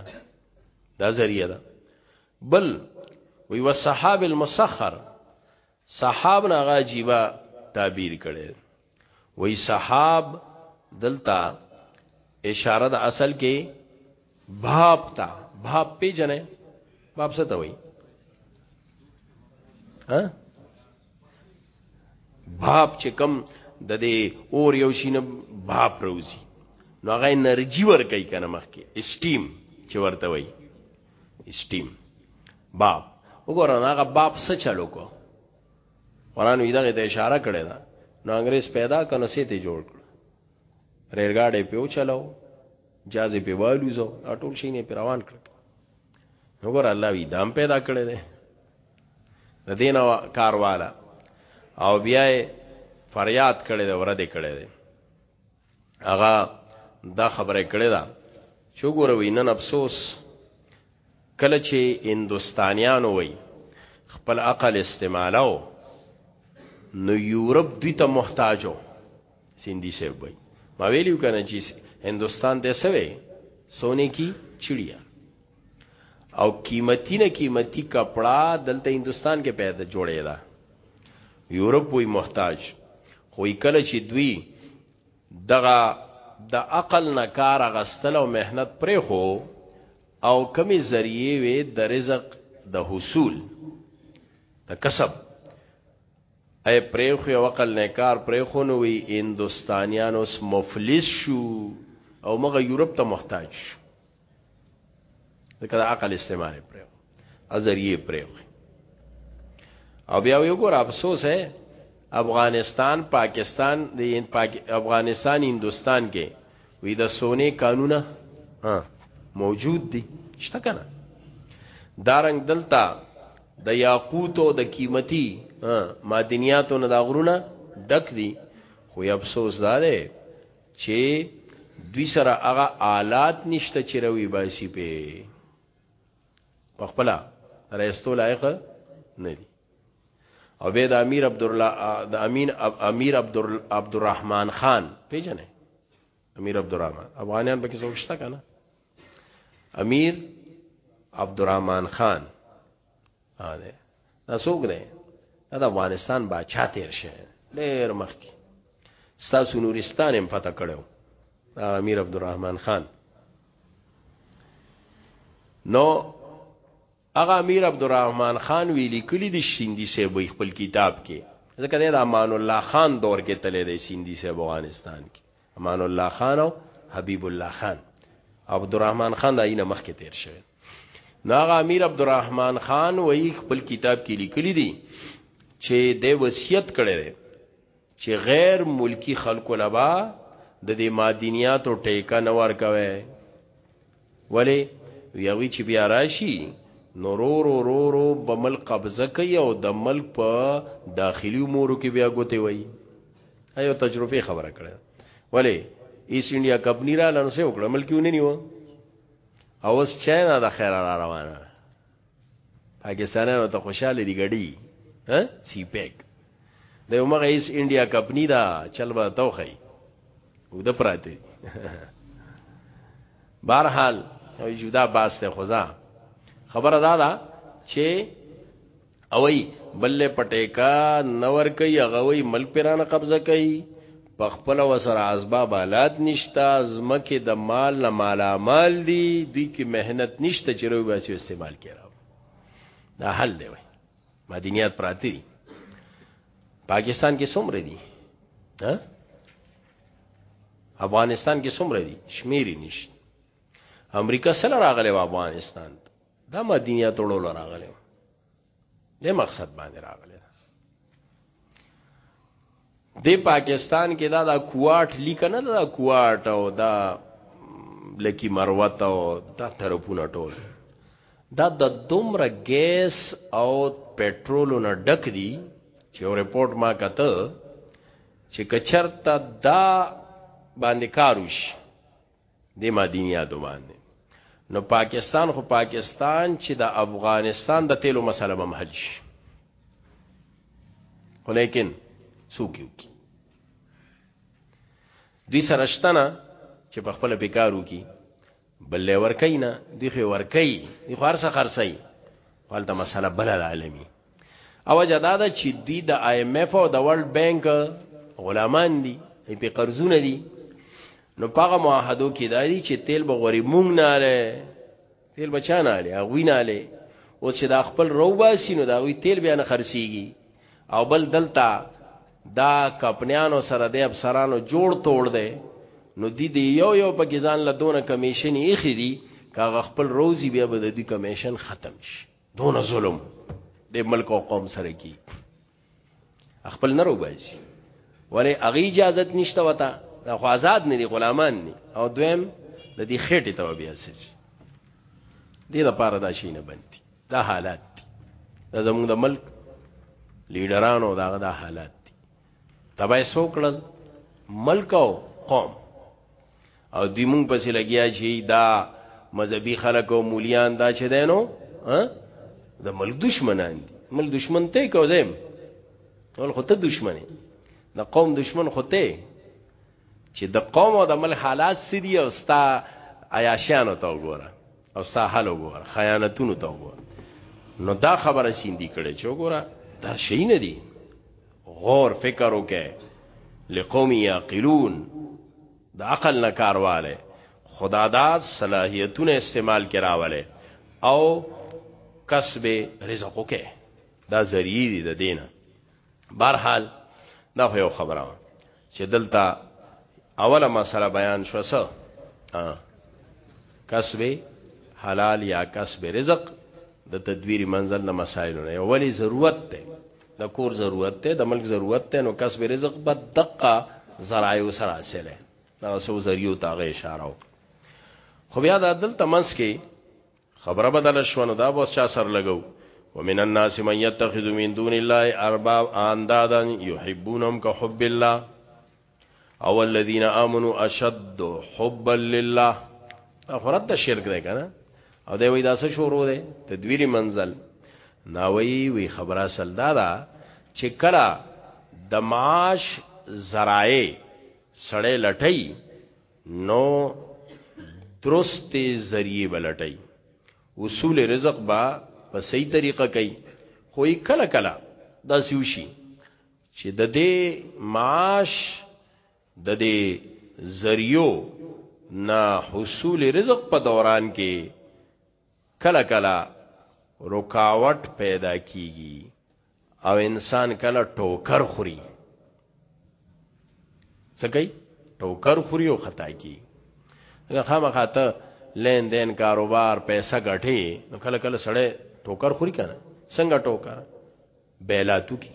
دا ذریعہ ده بل وی وصحاب المسخر صحاب نه غاجیبا تعبیر کړي وی صحاب دلتا اشاره د اصل کې باب تا باب پیجنې باب څه ته وایي ها باب چې کم د دې اور یو شینه باب روزي نو هغه انرژي ور کوي کنه مخکې اسټیم چې ورته وایي اسټیم باب وګوره هغه باب څه چلو کو قران وی دغه ته اشاره کړې ده نو انګريز پیدا کنه سي ته جوړ کړ ریل گاډي پیو چلاو جازې په والو زو دا ټول شي نه پر روان کړ نو ګور الله وی دام پیدا کړی دی د دینه کار والا او بیا فریاد کړی دی ورده کړی دی هغه دا خبره کړی دا چې ګور وی نن افسوس کله چې هندوستانیانو وی خپل عقل استعمالو نو یورپ دوی ته محتاجو سیندی سیب وی ما ویلیو کنه چې هندوستان ته سوی سونه کی چړیا او قیمتی نه قیمتی کپڑا دلته هندوستان کې پیدا جوړی دا یورپ وی محتاج خو کله چې دوی دغه د عقل نه کار اغستل او محنت پرېخو او کمی ذریعه وي د رزق د حصول د کسب اي پرېخو یو عقل نه کار پرېخو نو وي هندستانيان اوس مفلس شو او مغه یورپ ته محتاج شو دغه عقل استعمال پرې ازریه پرې او بیا یو ګور افسوس ہے افغانستان پاکستان د پاک افغانستان هندستان کې وی د سونه قانون موجود دي شته کنه دارنګ دلتا د یاقوت او د قیمتي معدنیاتو نه دا غرونه ډک دي خو افسوس دا دی چه دوی سره هغه آلات نشته چې روي باسي په پخپلا رئیستو لایق نه دي او به د امیر عبد الله د امین امیر عبد عبد الرحمن خان پیژنې امیر عبد الرحمن افغانان به کې څوک شته کنه امیر عبد الرحمن خان ها ده دا څوک دی دا د افغانستان باچا تیر شه ډیر مخکی ستاسو نورستان هم فتح کړو امیر عبدالرحمن خان نو هغه امیر عبدالرحمن خان ویلی کلی د شیندی صاحب خپل کتاب کې ځکه د امان الله خان دور کې تللی دی شیندی صاحب افغانستان کې امان الله خان او حبیب الله خان عبدالرحمن خان داینه مخ کې تیر شوی ناغه امیر عبدالرحمن خان وای خپل کتاب کې لیکلی دی چې د وصیت کړي دی چې غیر ملکی خلکو لبا د دې مادینیاتو ټیکا نه ورکوي ولی ویوی چې بیا راشي نورور ورورو بمل قبضه کوي او د ملک په داخلي امور کې بیا ګوتې وای ایو تجربه خبره کړه ولی ایس انډیا کمپنی را لنسه وکړه ملکیونه نیو اوس چینا د خیر را روانه پاکستانیانو ته خوشاله دي غړي ها سی پیک د یو مغه ایس انډیا کمپنی دا چل به توخی او د پراته بهرحال جدا باس ته خدا خبره دا ده چې او ای بل له پټیکا نور کوي هغه وی ملک پیرانه قبضه کوي په خپل وسره اسباب حالات نشتا زمکه د مال نه مالا مال دي دوی کې مهنت نشته چې روي واسي استعمال کړه دا حل دی وای مدینیات پراتی دي پاکستان کې څومره دي ها افغانستان کې څومره دي شمیرې نشته امریکا سره راغله افغانستان دا مدینه ته وړول راغلی د مقصد باندې راغلی د پاکستان کې دا دا کوارټ لیک نه دا کوارټ او دا لکی مروت او دا طرفونه ټول دا د دومره ګیس او پټرولو نه ډک دي چې رپورت ما کته چې کچرته دا باندې کاروش دی ما دین یادو باندې نو پاکستان خو پاکستان چې د افغانستان د تیلو مسله به حل شي خو لیکن څوک یو کی دوی سرشتنه چې په خپل بیکارو کی بلې ورکې نه دوی خو ورکې دوی خو هر څه خرڅي خپل ته مسله بل عالمي او جدا دا چې دوی د آی ایم ایف او د ورلد بانک غلامان دي په قرضونه دي نو پاغه معاهدو کې دایي چې تیل به غوري مونږ نه لري تیل بچا نه لري هغه نه لري او چې دا خپل روباسي نو دا وی تیل بیا نه خرسيږي او بل دلتا دا کپنیانو سره د افسرانو جوړ توړ دی نو دی دی یو یو په ګزان لدونه کمیشن یې خېدي کاغه خپل روزي بیا به د دې کمیشن ختم شي دون ظلم د ملک او قوم سره کی خپل نه روباسي ولی اغه اجازه نشته وتا دا خو آزاد نه دي غلامان نه او دویم د دې خېټه ته بیا سچ دې د پاره دا شي نه بنتي دا حالات دي دا زموږ د ملک لیډرانو دا دا حالات دي تبای سو کړل ملک او قوم او دی مونږ پسې لګیا شي دا مذهبي خلک او مولیان دا چې دینو د ملک دشمنان دي ملک دشمن ته کو دیم ول خو ته دشمنه د قوم دشمن خو ته چې د قوم او د ملک حالات څه دي او ستا عیاشیانو ته وګوره او ستا حال وګوره خیانتونو ته وګوره نو دا خبره شیندي کړي چې وګوره دا شي نه دي غور فکر وکړي لقوم یاقلون د عقل نه کارواله خدا دا صلاحیتونه استعمال کراواله او کسب رزق وکړي دا ذریعہ دي د دینه بهرحال دا خو یو خبره وه چې دلته اوله مسله بیان شو سه کسب حلال یا کسب رزق د تدویری منزل نه مسائل نه یو ولی ضرورت ته د کور ضرورت ته د ملک ضرورت ته نو کسب رزق په دقه ذرایو سره حاصله دا سو ذریعہ ته اشاره وکړه خو بیا د عدل تمنس کې خبره بدل شو نو دا بوس چا سر لګو ومن الناس من يتخذ من دون الله ارباب اندادا يحبونهم كحب الله او الذين امنوا اشد حبا لله اخرت د شرک دی کنه او دا وی دا څه شروع دی تدویری منزل ناوی وی خبره سلدا دا چې کلا د معاش زرای سړې لټۍ نو درست ذریعہ بلټي وصول رزق با په صحیح طریقه کوي خو کله کله دا سوشي چې د دې معاش د دې ذریعو نه حصول رزق په دوران کې کله کله رکاوټ پیدا کیږي او انسان کله ټوکر خوري سکی ټوکر خوري او خطا کی دا خامخا ته لین دین کاروبار پیسې ګټي نو کله کله سړی ټوکر خوري کنه څنګه ټوکر بیلاتو کی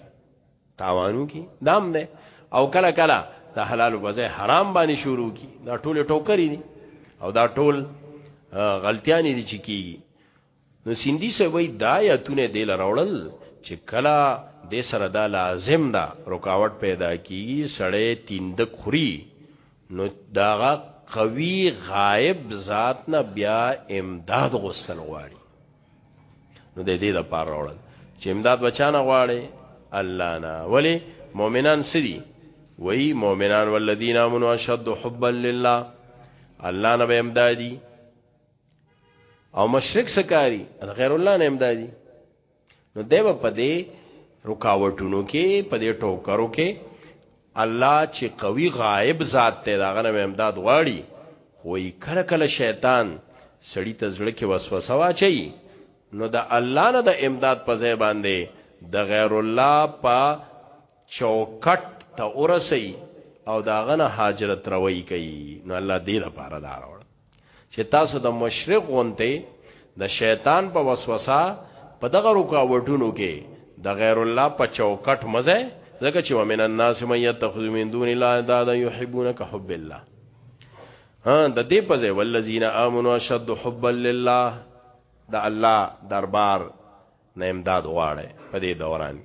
تاوانو کی دام ده او کله کله د حلال وځه حرام باندې شروع کی دا ټول ټوکرې دي او دا ټول غلطیاں دي چې کیږي نو سیندی سه وای دا آیتونه دی لراوړل چې کله د سره دا لازم ده رکاوټ پیدا کیږي سړی تیندک خوري نو داغه قوی غائب ذات نه بیا امداد غوستل غواړي نو د دې د پار راوړل چې امداد بچانه غواړي الله نه ولی مؤمنان سدي وای مؤمنان والذین آمنوا اشد حبا لله الله نه به امدادي او مشرک سکاری غیر الله نه امدادي نو دیو په دې رکاوټونو کې په دې ټوکرو کې الله چې قوي غائب ذات ته داغه نه امداد غواړي خو یې کله کله شیطان سړی ته زړه کې وسوسه واچي نو د الله نه د امداد په ځای باندې د غیر الله په چوکټ ته ورسي او داغه نه هاجرت روي کوي نو الله دې لپاره دا راوړ چې تاسو د مشرق غونته د شیطان په وسوسه په دغه رکاوټونو کې د غیر الله په چوکټ مزه ځکه چې ومن الناس من يتخذ من دون الله اندادا يحبون كحب الله ها د دې په ځای والذین آمنوا اشد حبا لله د الله دربار نه امداد غواړي په دې دوران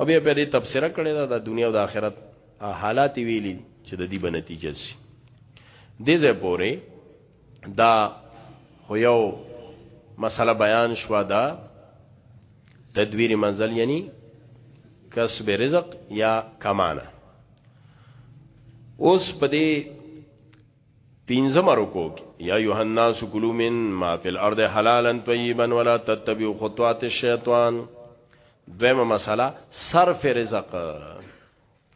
او بیا په دې تبصره کړې ده د دنیا او د آخرت حالات ویلي چې د دې بنتیجه سي دې ځای پورې دا خو یو مسله بیان شو دا تدویر منزل یعنی کسب رزق یا کمانه اوس په دې پنځمه رکوع کې، یا ایها الناس کلوا من ما فی الارض حلالا طیبا ولا تتبعوا خطوات الشیطان دویمه مسئله صرف رزق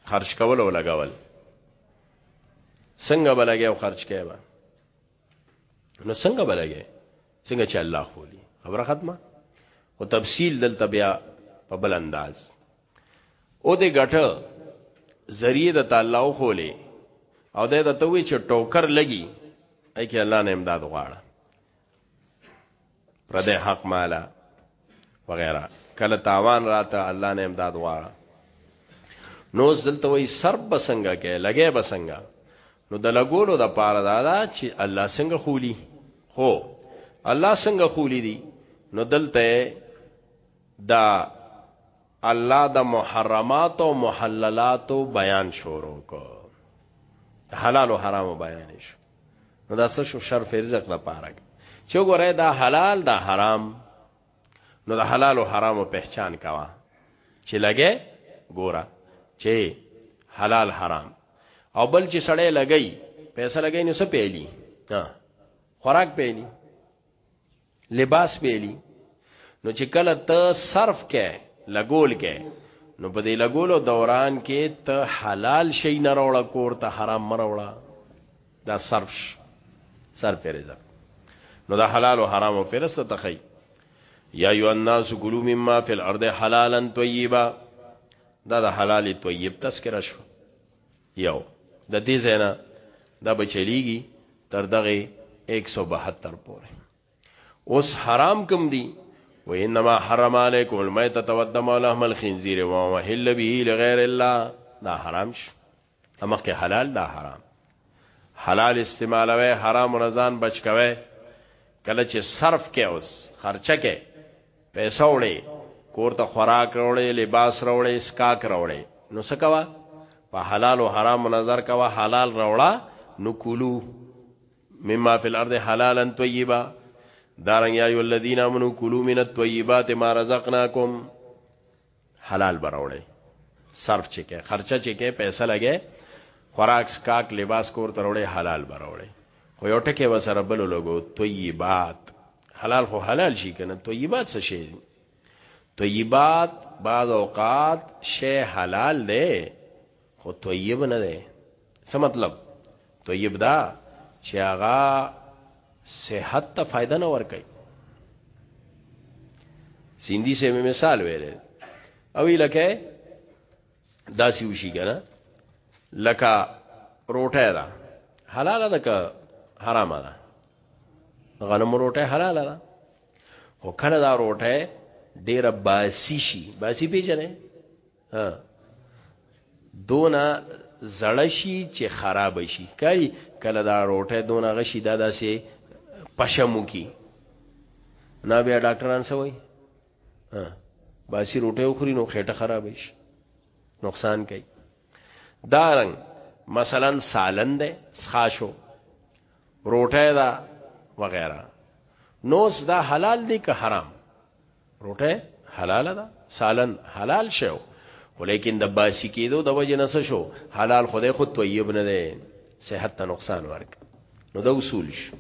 خرج کول او لګول څنګه بلګي او خرج کوي با نو څنګه بلګي څنګه چې الله خولي خبره ختمه او تفصیل دلته بیا په بل انداز او د غټه ذریعہ د تعالی خولې او د ته وی چې ټوکر لګي اې کې الله نه امداد غواړه پر دې حق مالا وغیرہ کله تاوان راته الله نه امداد غواړه نو دلته وی سر بسنګه کې لګې بسنګه نو د لګولو د پاره دا دا چې الله څنګه خولی هو الله څنګه خولی دي نو دلته د الله د محرماتو او محللاتو بیان شروع کو حلال او حرام بیان شو نو دا څه شو شرف رزق د پاره چې ګوره دا حلال دا حرام نو د حلال او حرامو پہچان کوا چې لګې ګوره چې حلال حرام او بل چې سړی لګی پیسې لګی نو څه پیلی خوراک پیلی لباس بیلی نو چې کله ته صرف کې لګول کې نو په دې لګولو دوران کې ته حلال شي نه راوړه کور ته حرام مروړه دا صرف سر پیرزه نو دا حلال او حرام او فرسته تخی یا ایو الناس کلوا مما فی الارض حلالا طیبا دا د حلال طیب تذکرہ شو یو د دې ځای نه دا به چلیږي تر دغه 172 پورې اوس حرام کوم دي و انما حرم علیکم المیتۃ والدم ولحم الخنزیر و ما حل به لغیر الله دا حرام شو امکه حلال دا حرام حلال استعمالوي حرام رضان بچ کوي کله چې صرف کې اوس خرچه کې پیسې وړي کور ته خوراک راوړي لباس راوړي سکاک راوړي نو سکوا په حلال او حرام نظر کوا حلال راوړه نو کولو مما فی الارض حلالا طیبا دارنګ یا الذین امنو کلوا من الطیبات ما رزقناکم حلال به راوړی صرف چې کې خرچه چې کې پیسې لګې خوراک سکاک لباس کور ته راوړی حلال به راوړی خو یو ټکی وسره بل لګو طیبات حلال خو حلال شي کنه طیبات څه شي طیبات بعض اوقات شی حلال دی خو طیب نه ده څه مطلب طیب دا چې هغه صحت ته فائدہ نه ور کوي سیندی سے می مثال ویلې اوی لکه داسی وشي کنه لکه روټه ده حلاله ده که حرامه ده غنم روټه حلاله ده خو کله دا روټه ډیره باسی شي باسی پیژنې دونا زړشي چې خراب شي کای کله دا روټه دونا غشي دا داسې پشمو کی نه بیا ډاکټران سوي ها باسی روټه وخوري نو خېټه خراب شي نقصان کوي دارنګ مثلا سالن ده سخاشو روټه ده وغیرہ نوس دا حلال دی که حرام روټه حلاله ده سالن حلال شو خو لیکن د باسی کېدو د وجه نه شو حلال خدای خود طیب نه ده صحت ته نقصان ورک نو دا اصول شو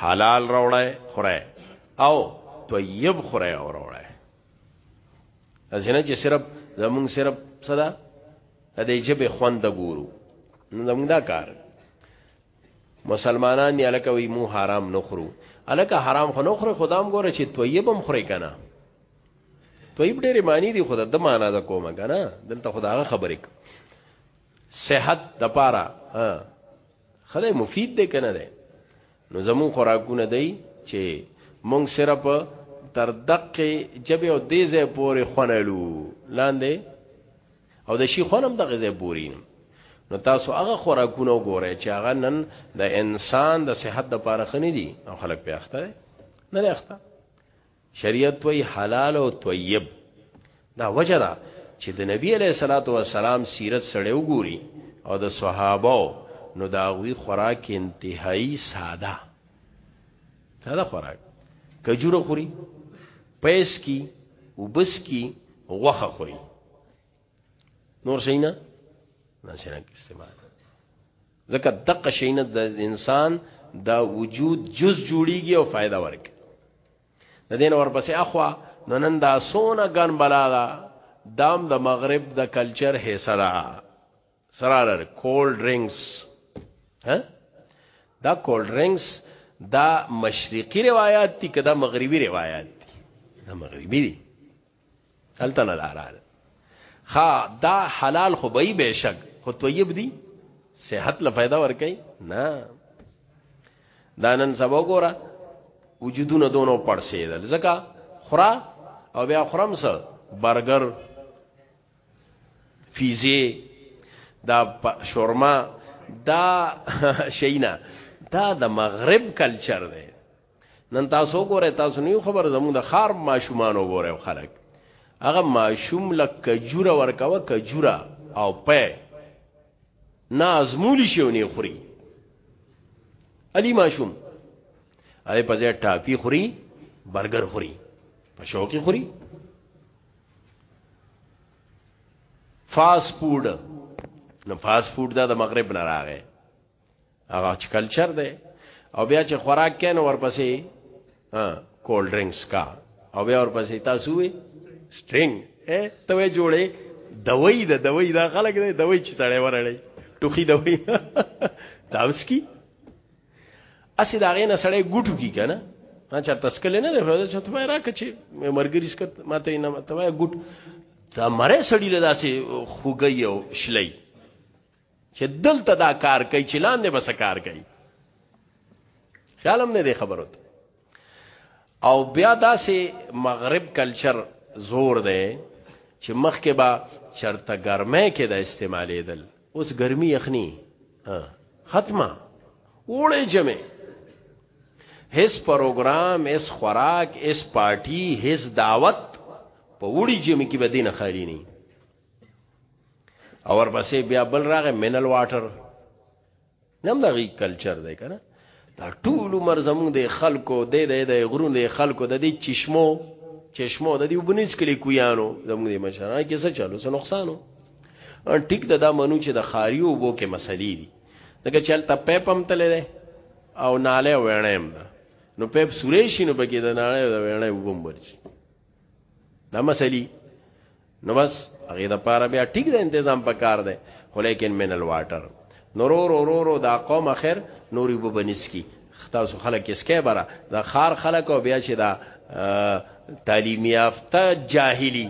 حلال راوړای خورای او طیب خورای او راوړای ازنه چې صرف زمونږ صرف صدا د دې جبه خوند ګورو نو زمونږ دا کار مسلمانان دی الکه وی مو حرام نخرو الکه حرام خو نخره خدام ګوره چې طیبم خوري کنه طیب ډېر معنی دی خدا د معنا د کومه کنه دلته خداغه خبرې صحت د پاره ها خدای مفید دی کنه دی نو زمون خوراکونه دی چې مونږ صرف تر دقه جبه او دیزه پورې خنلو لاندې او د شیخون هم دغه ځای بوري نو تاسو هغه خوراکونه وګورئ چې هغه نن د انسان د صحت د پاره خني دي او خلک په اخته نه نه اخته شریعت وی حلال او طیب دا وجه ده چې د نبی علیہ الصلوۃ والسلام سیرت سره وګوري او د صحابه نو دا وی خوراک انتهایی ساده ساده خوراک کجوره خوري پیس کی وبس کی غوخه خوري نور شینا نه شینا استعمال ځکه دقه شینا د انسان دا وجود جز جوړیږي او فائدہ ورک د دین ورپسې اخوا نو نن دا سونه ګن بلا دا دام د مغرب د کلچر حصہ ده سره لري کولډ ډرینګز ها دا کولډ ډرینګز دا مشرقي روایت دي کدا مغربي روایت دي دا مغربي دي هلته نه لارال خا دا حلال خو به به شک خو طیب دي صحت له फायदा ور کوي نه دا نن سبا ګوره وجودونه دونو پړسېدل ځکه خورا او بیا خرم سره برګر فیزه دا شورما دا شینا دا د مغرب کلچر دی نن تاسو ګوره تاسو نه خبر زموږ د خار ماشومان وګوره خلک هغه ماشوم لک کجوره ورکوه کجوره او په نه ازمولی شونی خوري علی ماشوم اې په ځای ټاپی خوري برګر خوري په شوقي خوري فاست فود نو فاست فود دا د مغرب نه راغی هغه چې کلچر دی او بیا چې خوراک کین ورپسې ها کول ډرینګز کا او بیا ورپسې تاسو وي سټرینګ اے ته وې جوړې دوی د دوی دا خلک دی دوی چې سړی ورړې ټوخي دوی تاسو کی اسی دا غینه سړی ګټو کی کنه ما چرته سکل نه دی خو چې ته را کچې مرګري سکت ما ته نه ته وای ګټ دا مره سړی له داسې خوګي او شلې چې دلته دا کار کوي چې لاندې بس کار کوي خیالم نه دی خبرو ته او بیا داسې مغرب کلچر زور دی چې مخکې با چرته ګرمه کې د استعمالېدل اوس ګرمي یخني ختمه وړې جمع هیڅ پروګرام هیڅ خوراک هیڅ پارټي هیڅ دعوت په وړي جمع کې بدینه خالی نه او ورپسې بیا بل راغې منل واټر نم دا غي کلچر دی کنه دا ټول عمر زموږ د خلکو د د غرونو د خلکو د دې چشمو چشمو د دې وبنځ کلی کویانو زموږ د مشرانو کې څه چالو څه نقصانو ان ټیک د دا منو چې د خاریو وبو کې مسلې دي دغه چلته پیپ هم تللی دی او ناله وینم ده نو پیپ سورې شي نو بګې د ناله د وینې وبم ورچی دا مسلی نو بس هغه د پاره بیا ټیک د تنظیم پکار دی خو لیکن من الواټر نورور اورورو دا قوم اخر نوري وبنس کی تاسو خلک اسکه برا دا خار خلک او بیا چې دا تعلیم یافته جاهلی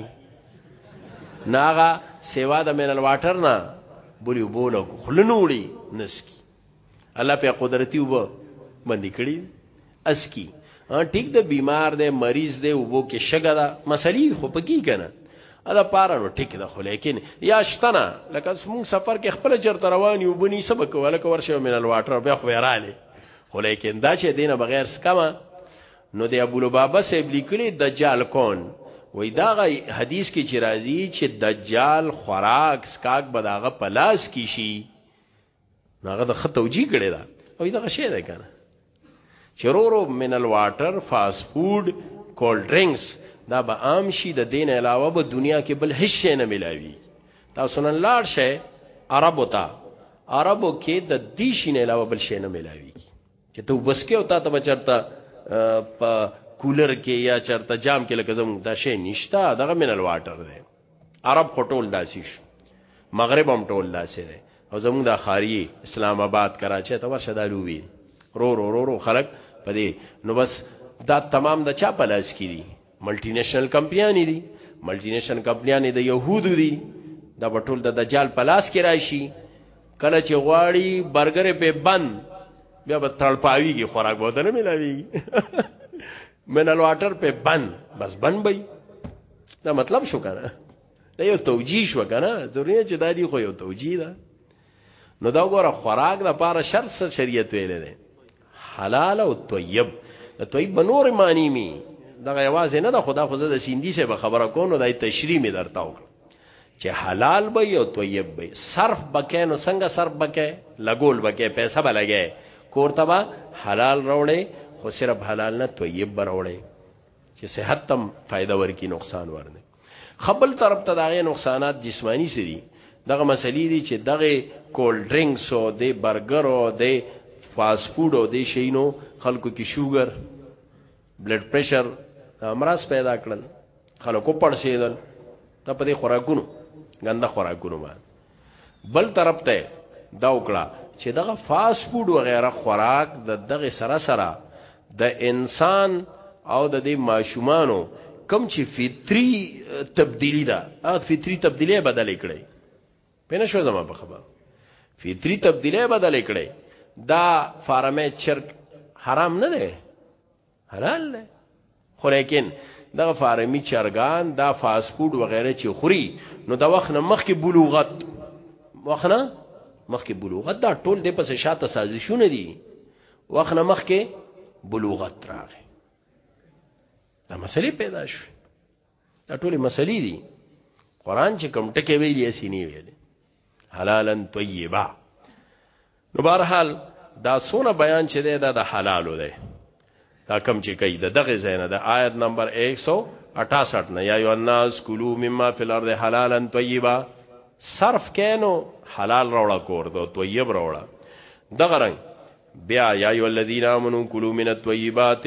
ناغه سیوا د من الواټر نه بولی بولو خلنوړي نسکی الله په قدرتي وب باندې کړی اسکی ټیک د بیمار دی مریض دی وبو کې شګه ده مسلې خو پکی کنه ادا پاره نو ټیک ده خو لیکن یا شتنا لکه موږ سفر کې خپل چرته روان یو بنی سبق ولا کور شو من الواټر بیا خو رااله خو لیکن دا چې دینه بغیر سکما نو د ابو لبابا صاحب لیکلی دجال کون وای دا حدیث کې چې راځي چې دجال خوراک سکاک بداغه پلاس کی شي هغه د خط توجیه کړی دا او دا شی ده کنه چرورو منل واټر فاست فود کول ډرینګز دا به عام شي د دین علاوه به دنیا کې بل هیڅ شی نه ملاوي تاسو نن لاړ شئ عربو ته عربو کې د دې شی نه علاوه بل شی نه ملاوي چې ته بس کې او تا ته بچرتا په کولر کې یا چرته جام کې لکه زموږ دا شی نشتا دغه منل واټر دی عرب خټول داسیش مغرب هم ټول داسې دی او زموږ د خاری اسلام آباد کراچي ته ورشه دالو وی رو رو رو رو خلک پدې نو بس دا تمام د چا په لاس کې دي ملټي نېشنل کمپنیانې دي ملټي نېشنل کمپنیانې د يهودو دي دا بټول د دجال په لاس کې راشي کله چې غواړي برګر په بند بیا به تړپاویږي خوراک به نه ملاوي منل واټر په بند بس بند بي دا مطلب شو کنه دا یو توجیه شو کنه ضروري چې دا دی خو یو توجیه ده نو دا وګوره خوراک د پاره شرط سره شریعت ویل دی حلال او طیب طیب بنور معنی می دا یوازې نه ده خدا خو زه د سیندی سره خبره کوم دا تشریح می درته وکړه چې حلال به او طیب به صرف بکې نو څنګه صرف بکې لګول بکې پیسې به لګې کورتبا حلال راوړې خو صرف حلال نه طیب به راوړې چې صحت تم فائدہ ورکی نقصان ورنه خپل طرف ته داغه نقصانات جسمانی سری دغه مسلې دي چې دغه کول ډرینګس او د برګر او د فاست فود او د شینو خلکو کې شوګر بلډ پريشر امراض پیدا کړل خلکو پړسېدل ته په دې خوراکونو غنده خوراکونو باندې بل طرف ته دا وکړه چې دغه فاست فود وغیرہ خوراک د دغه سره سره د انسان او د دې ماشومانو کم چې فطری تبدیلی ده هغه فطری تبدیلی بدل کړي پنه شو زما په خبر فطری تبدیلی بدل کړي دا فارمه چرګ حرام نه ده حلال دی خو لیکن دغه فارمی چرګان دا فاست فود وغیرہ چې خوري نو د وخت نه مخکې بلوغت وخت نه مخکې بلوغت دا ټول د پسې شاته سازشونه دي وخت نه مخکې بلوغت راغی دا مسلې پیدا شوه دا ټولې مسلې دي قران چې کوم ټکي ویلي اسی نه ویلي حلالا طیبا نو بهرحال دا سونه بیان چې ده دا د حلالو ده دا کم چې کوي د دغه زینه د آیت نمبر 168 نه یا یو الناس کلو مما فی الارض حلالا طیبا صرف کینو حلال راوړه کور دو طیب راوړه دغه رنگ بیا یا ایو الذین آمنو کلوا من الطیبات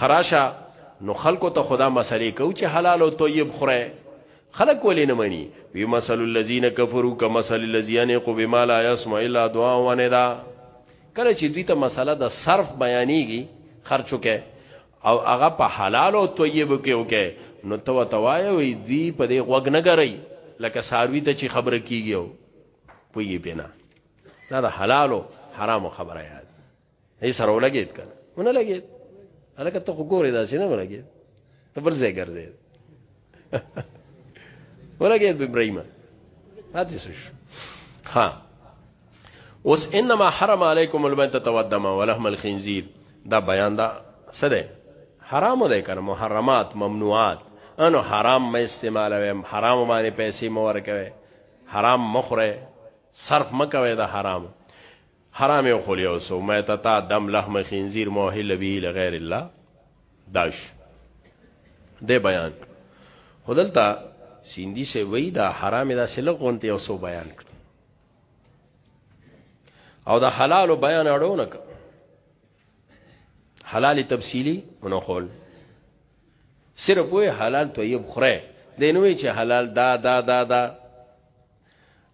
خراشه نو خلکو ته خدا مسلې کو چې حلال او طیب خره خلق ولې نه مني وی مثل الذين كفروا كمثل الذين يقوا بما لا يسمع الا دعاء وندا کله چې دوی ته مسله د صرف بیانېږي خرچو کې او هغه په حلال او طیب کې وکي نو تو توای وی دوی په دې غوګ نه غري لکه ساروی ته چې خبره کیږي او پوي بنا دا د حلال او حرام خبره یاد هي سره ولګید کنه ونه لګید الکه ته وګورې دا سینه ولګید ته بل ځای ګرځې ولګید به ابراهیم پاتې شو ها اوس انما حرم علیکم المیتة والدم ولحم الخنزیر دا بیان دا سده حرام ده کنه محرمات ممنوعات انو حرام ما استعمالوي حرام باندې پیسې مور کوي حرام مخره صرف مکوي دا حرام حرام یو خلی او سو میتتا دم لحم خنزیر موحل به لغیر الله داش د بیان خدلتا سیندی سے وی دا حرام دا سلغ غونتی او سو بیان کړ او دا حلال بیان اړو نه حلال تفصیلی منو خول صرف وی حلال طیب خره دینوی چې حلال دا دا دا دا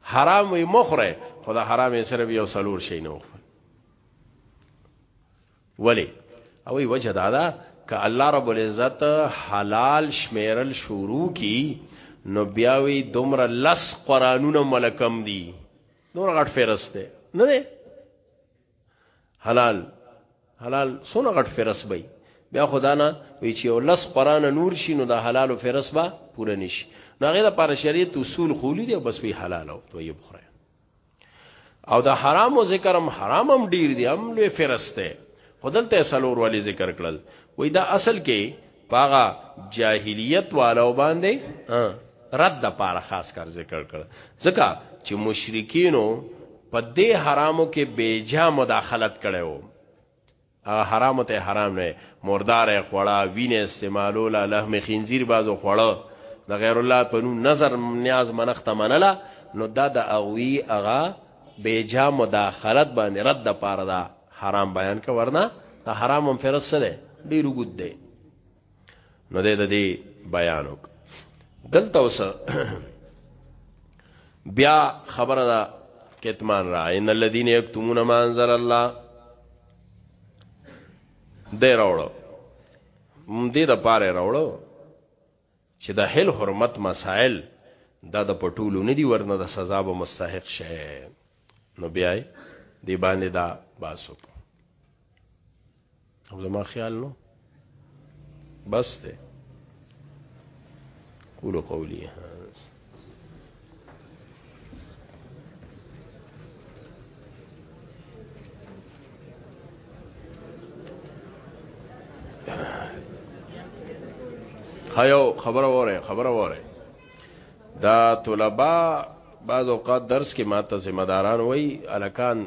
حرام وي مخره خدا حرام صرف یو سلور شي نه وخره ولی او ای وجه دادا ک الله رب العزت حلال شمیرل شروع کی نو بیاوی دومره لس قرانونه ملکم دی نور غټ فرسته نه حلال حلال سونه غټ فرس بې بیا خدا نه وی چې ولس قران نور شي نو د حلال او فرس با پوره نشي نو هغه د پر شریعت اصول خولی دی بس وی حلال او طیب خره او د حرام او ذکر هم حرام هم ډیر دی هم لوی فرسته خدلته سلور والی ذکر کړل وی دا اصل کې پاغه جاهلیت والو باندې رد د پاره خاص کار ذکر کړ ځکه چې مشرکینو په دې حرامو کې بیجا مداخلت کړي وو هغه حرام ته حرام نه مردار خوړه وینه استعمالول لحم خنزیر بازو خوړه د غیر الله په نوم نظر نیاز منخت منله نو دا د اوی هغه بیجا مداخلت باندې رد پاره دا حرام بیان کا ورنه دا حرام هم فرض سره ډیر وګد دی نو د دې بیان وک دلته اوس بیا خبره ده کتمان را ان الذين يكتمون ما انزل الله دې راوړو دې د پاره راوړو چې د حل حرمت مسائل دا د پټولو نه دی ورنه د سزا به مستحق شه نو بیا دی باندې دا باسو او زما خیال نو بس ته قولوا قولي هذا خیو خبر وره خبر وره دا طلبه بعض اوقات درس کې ماته ذمہ داران وای الکان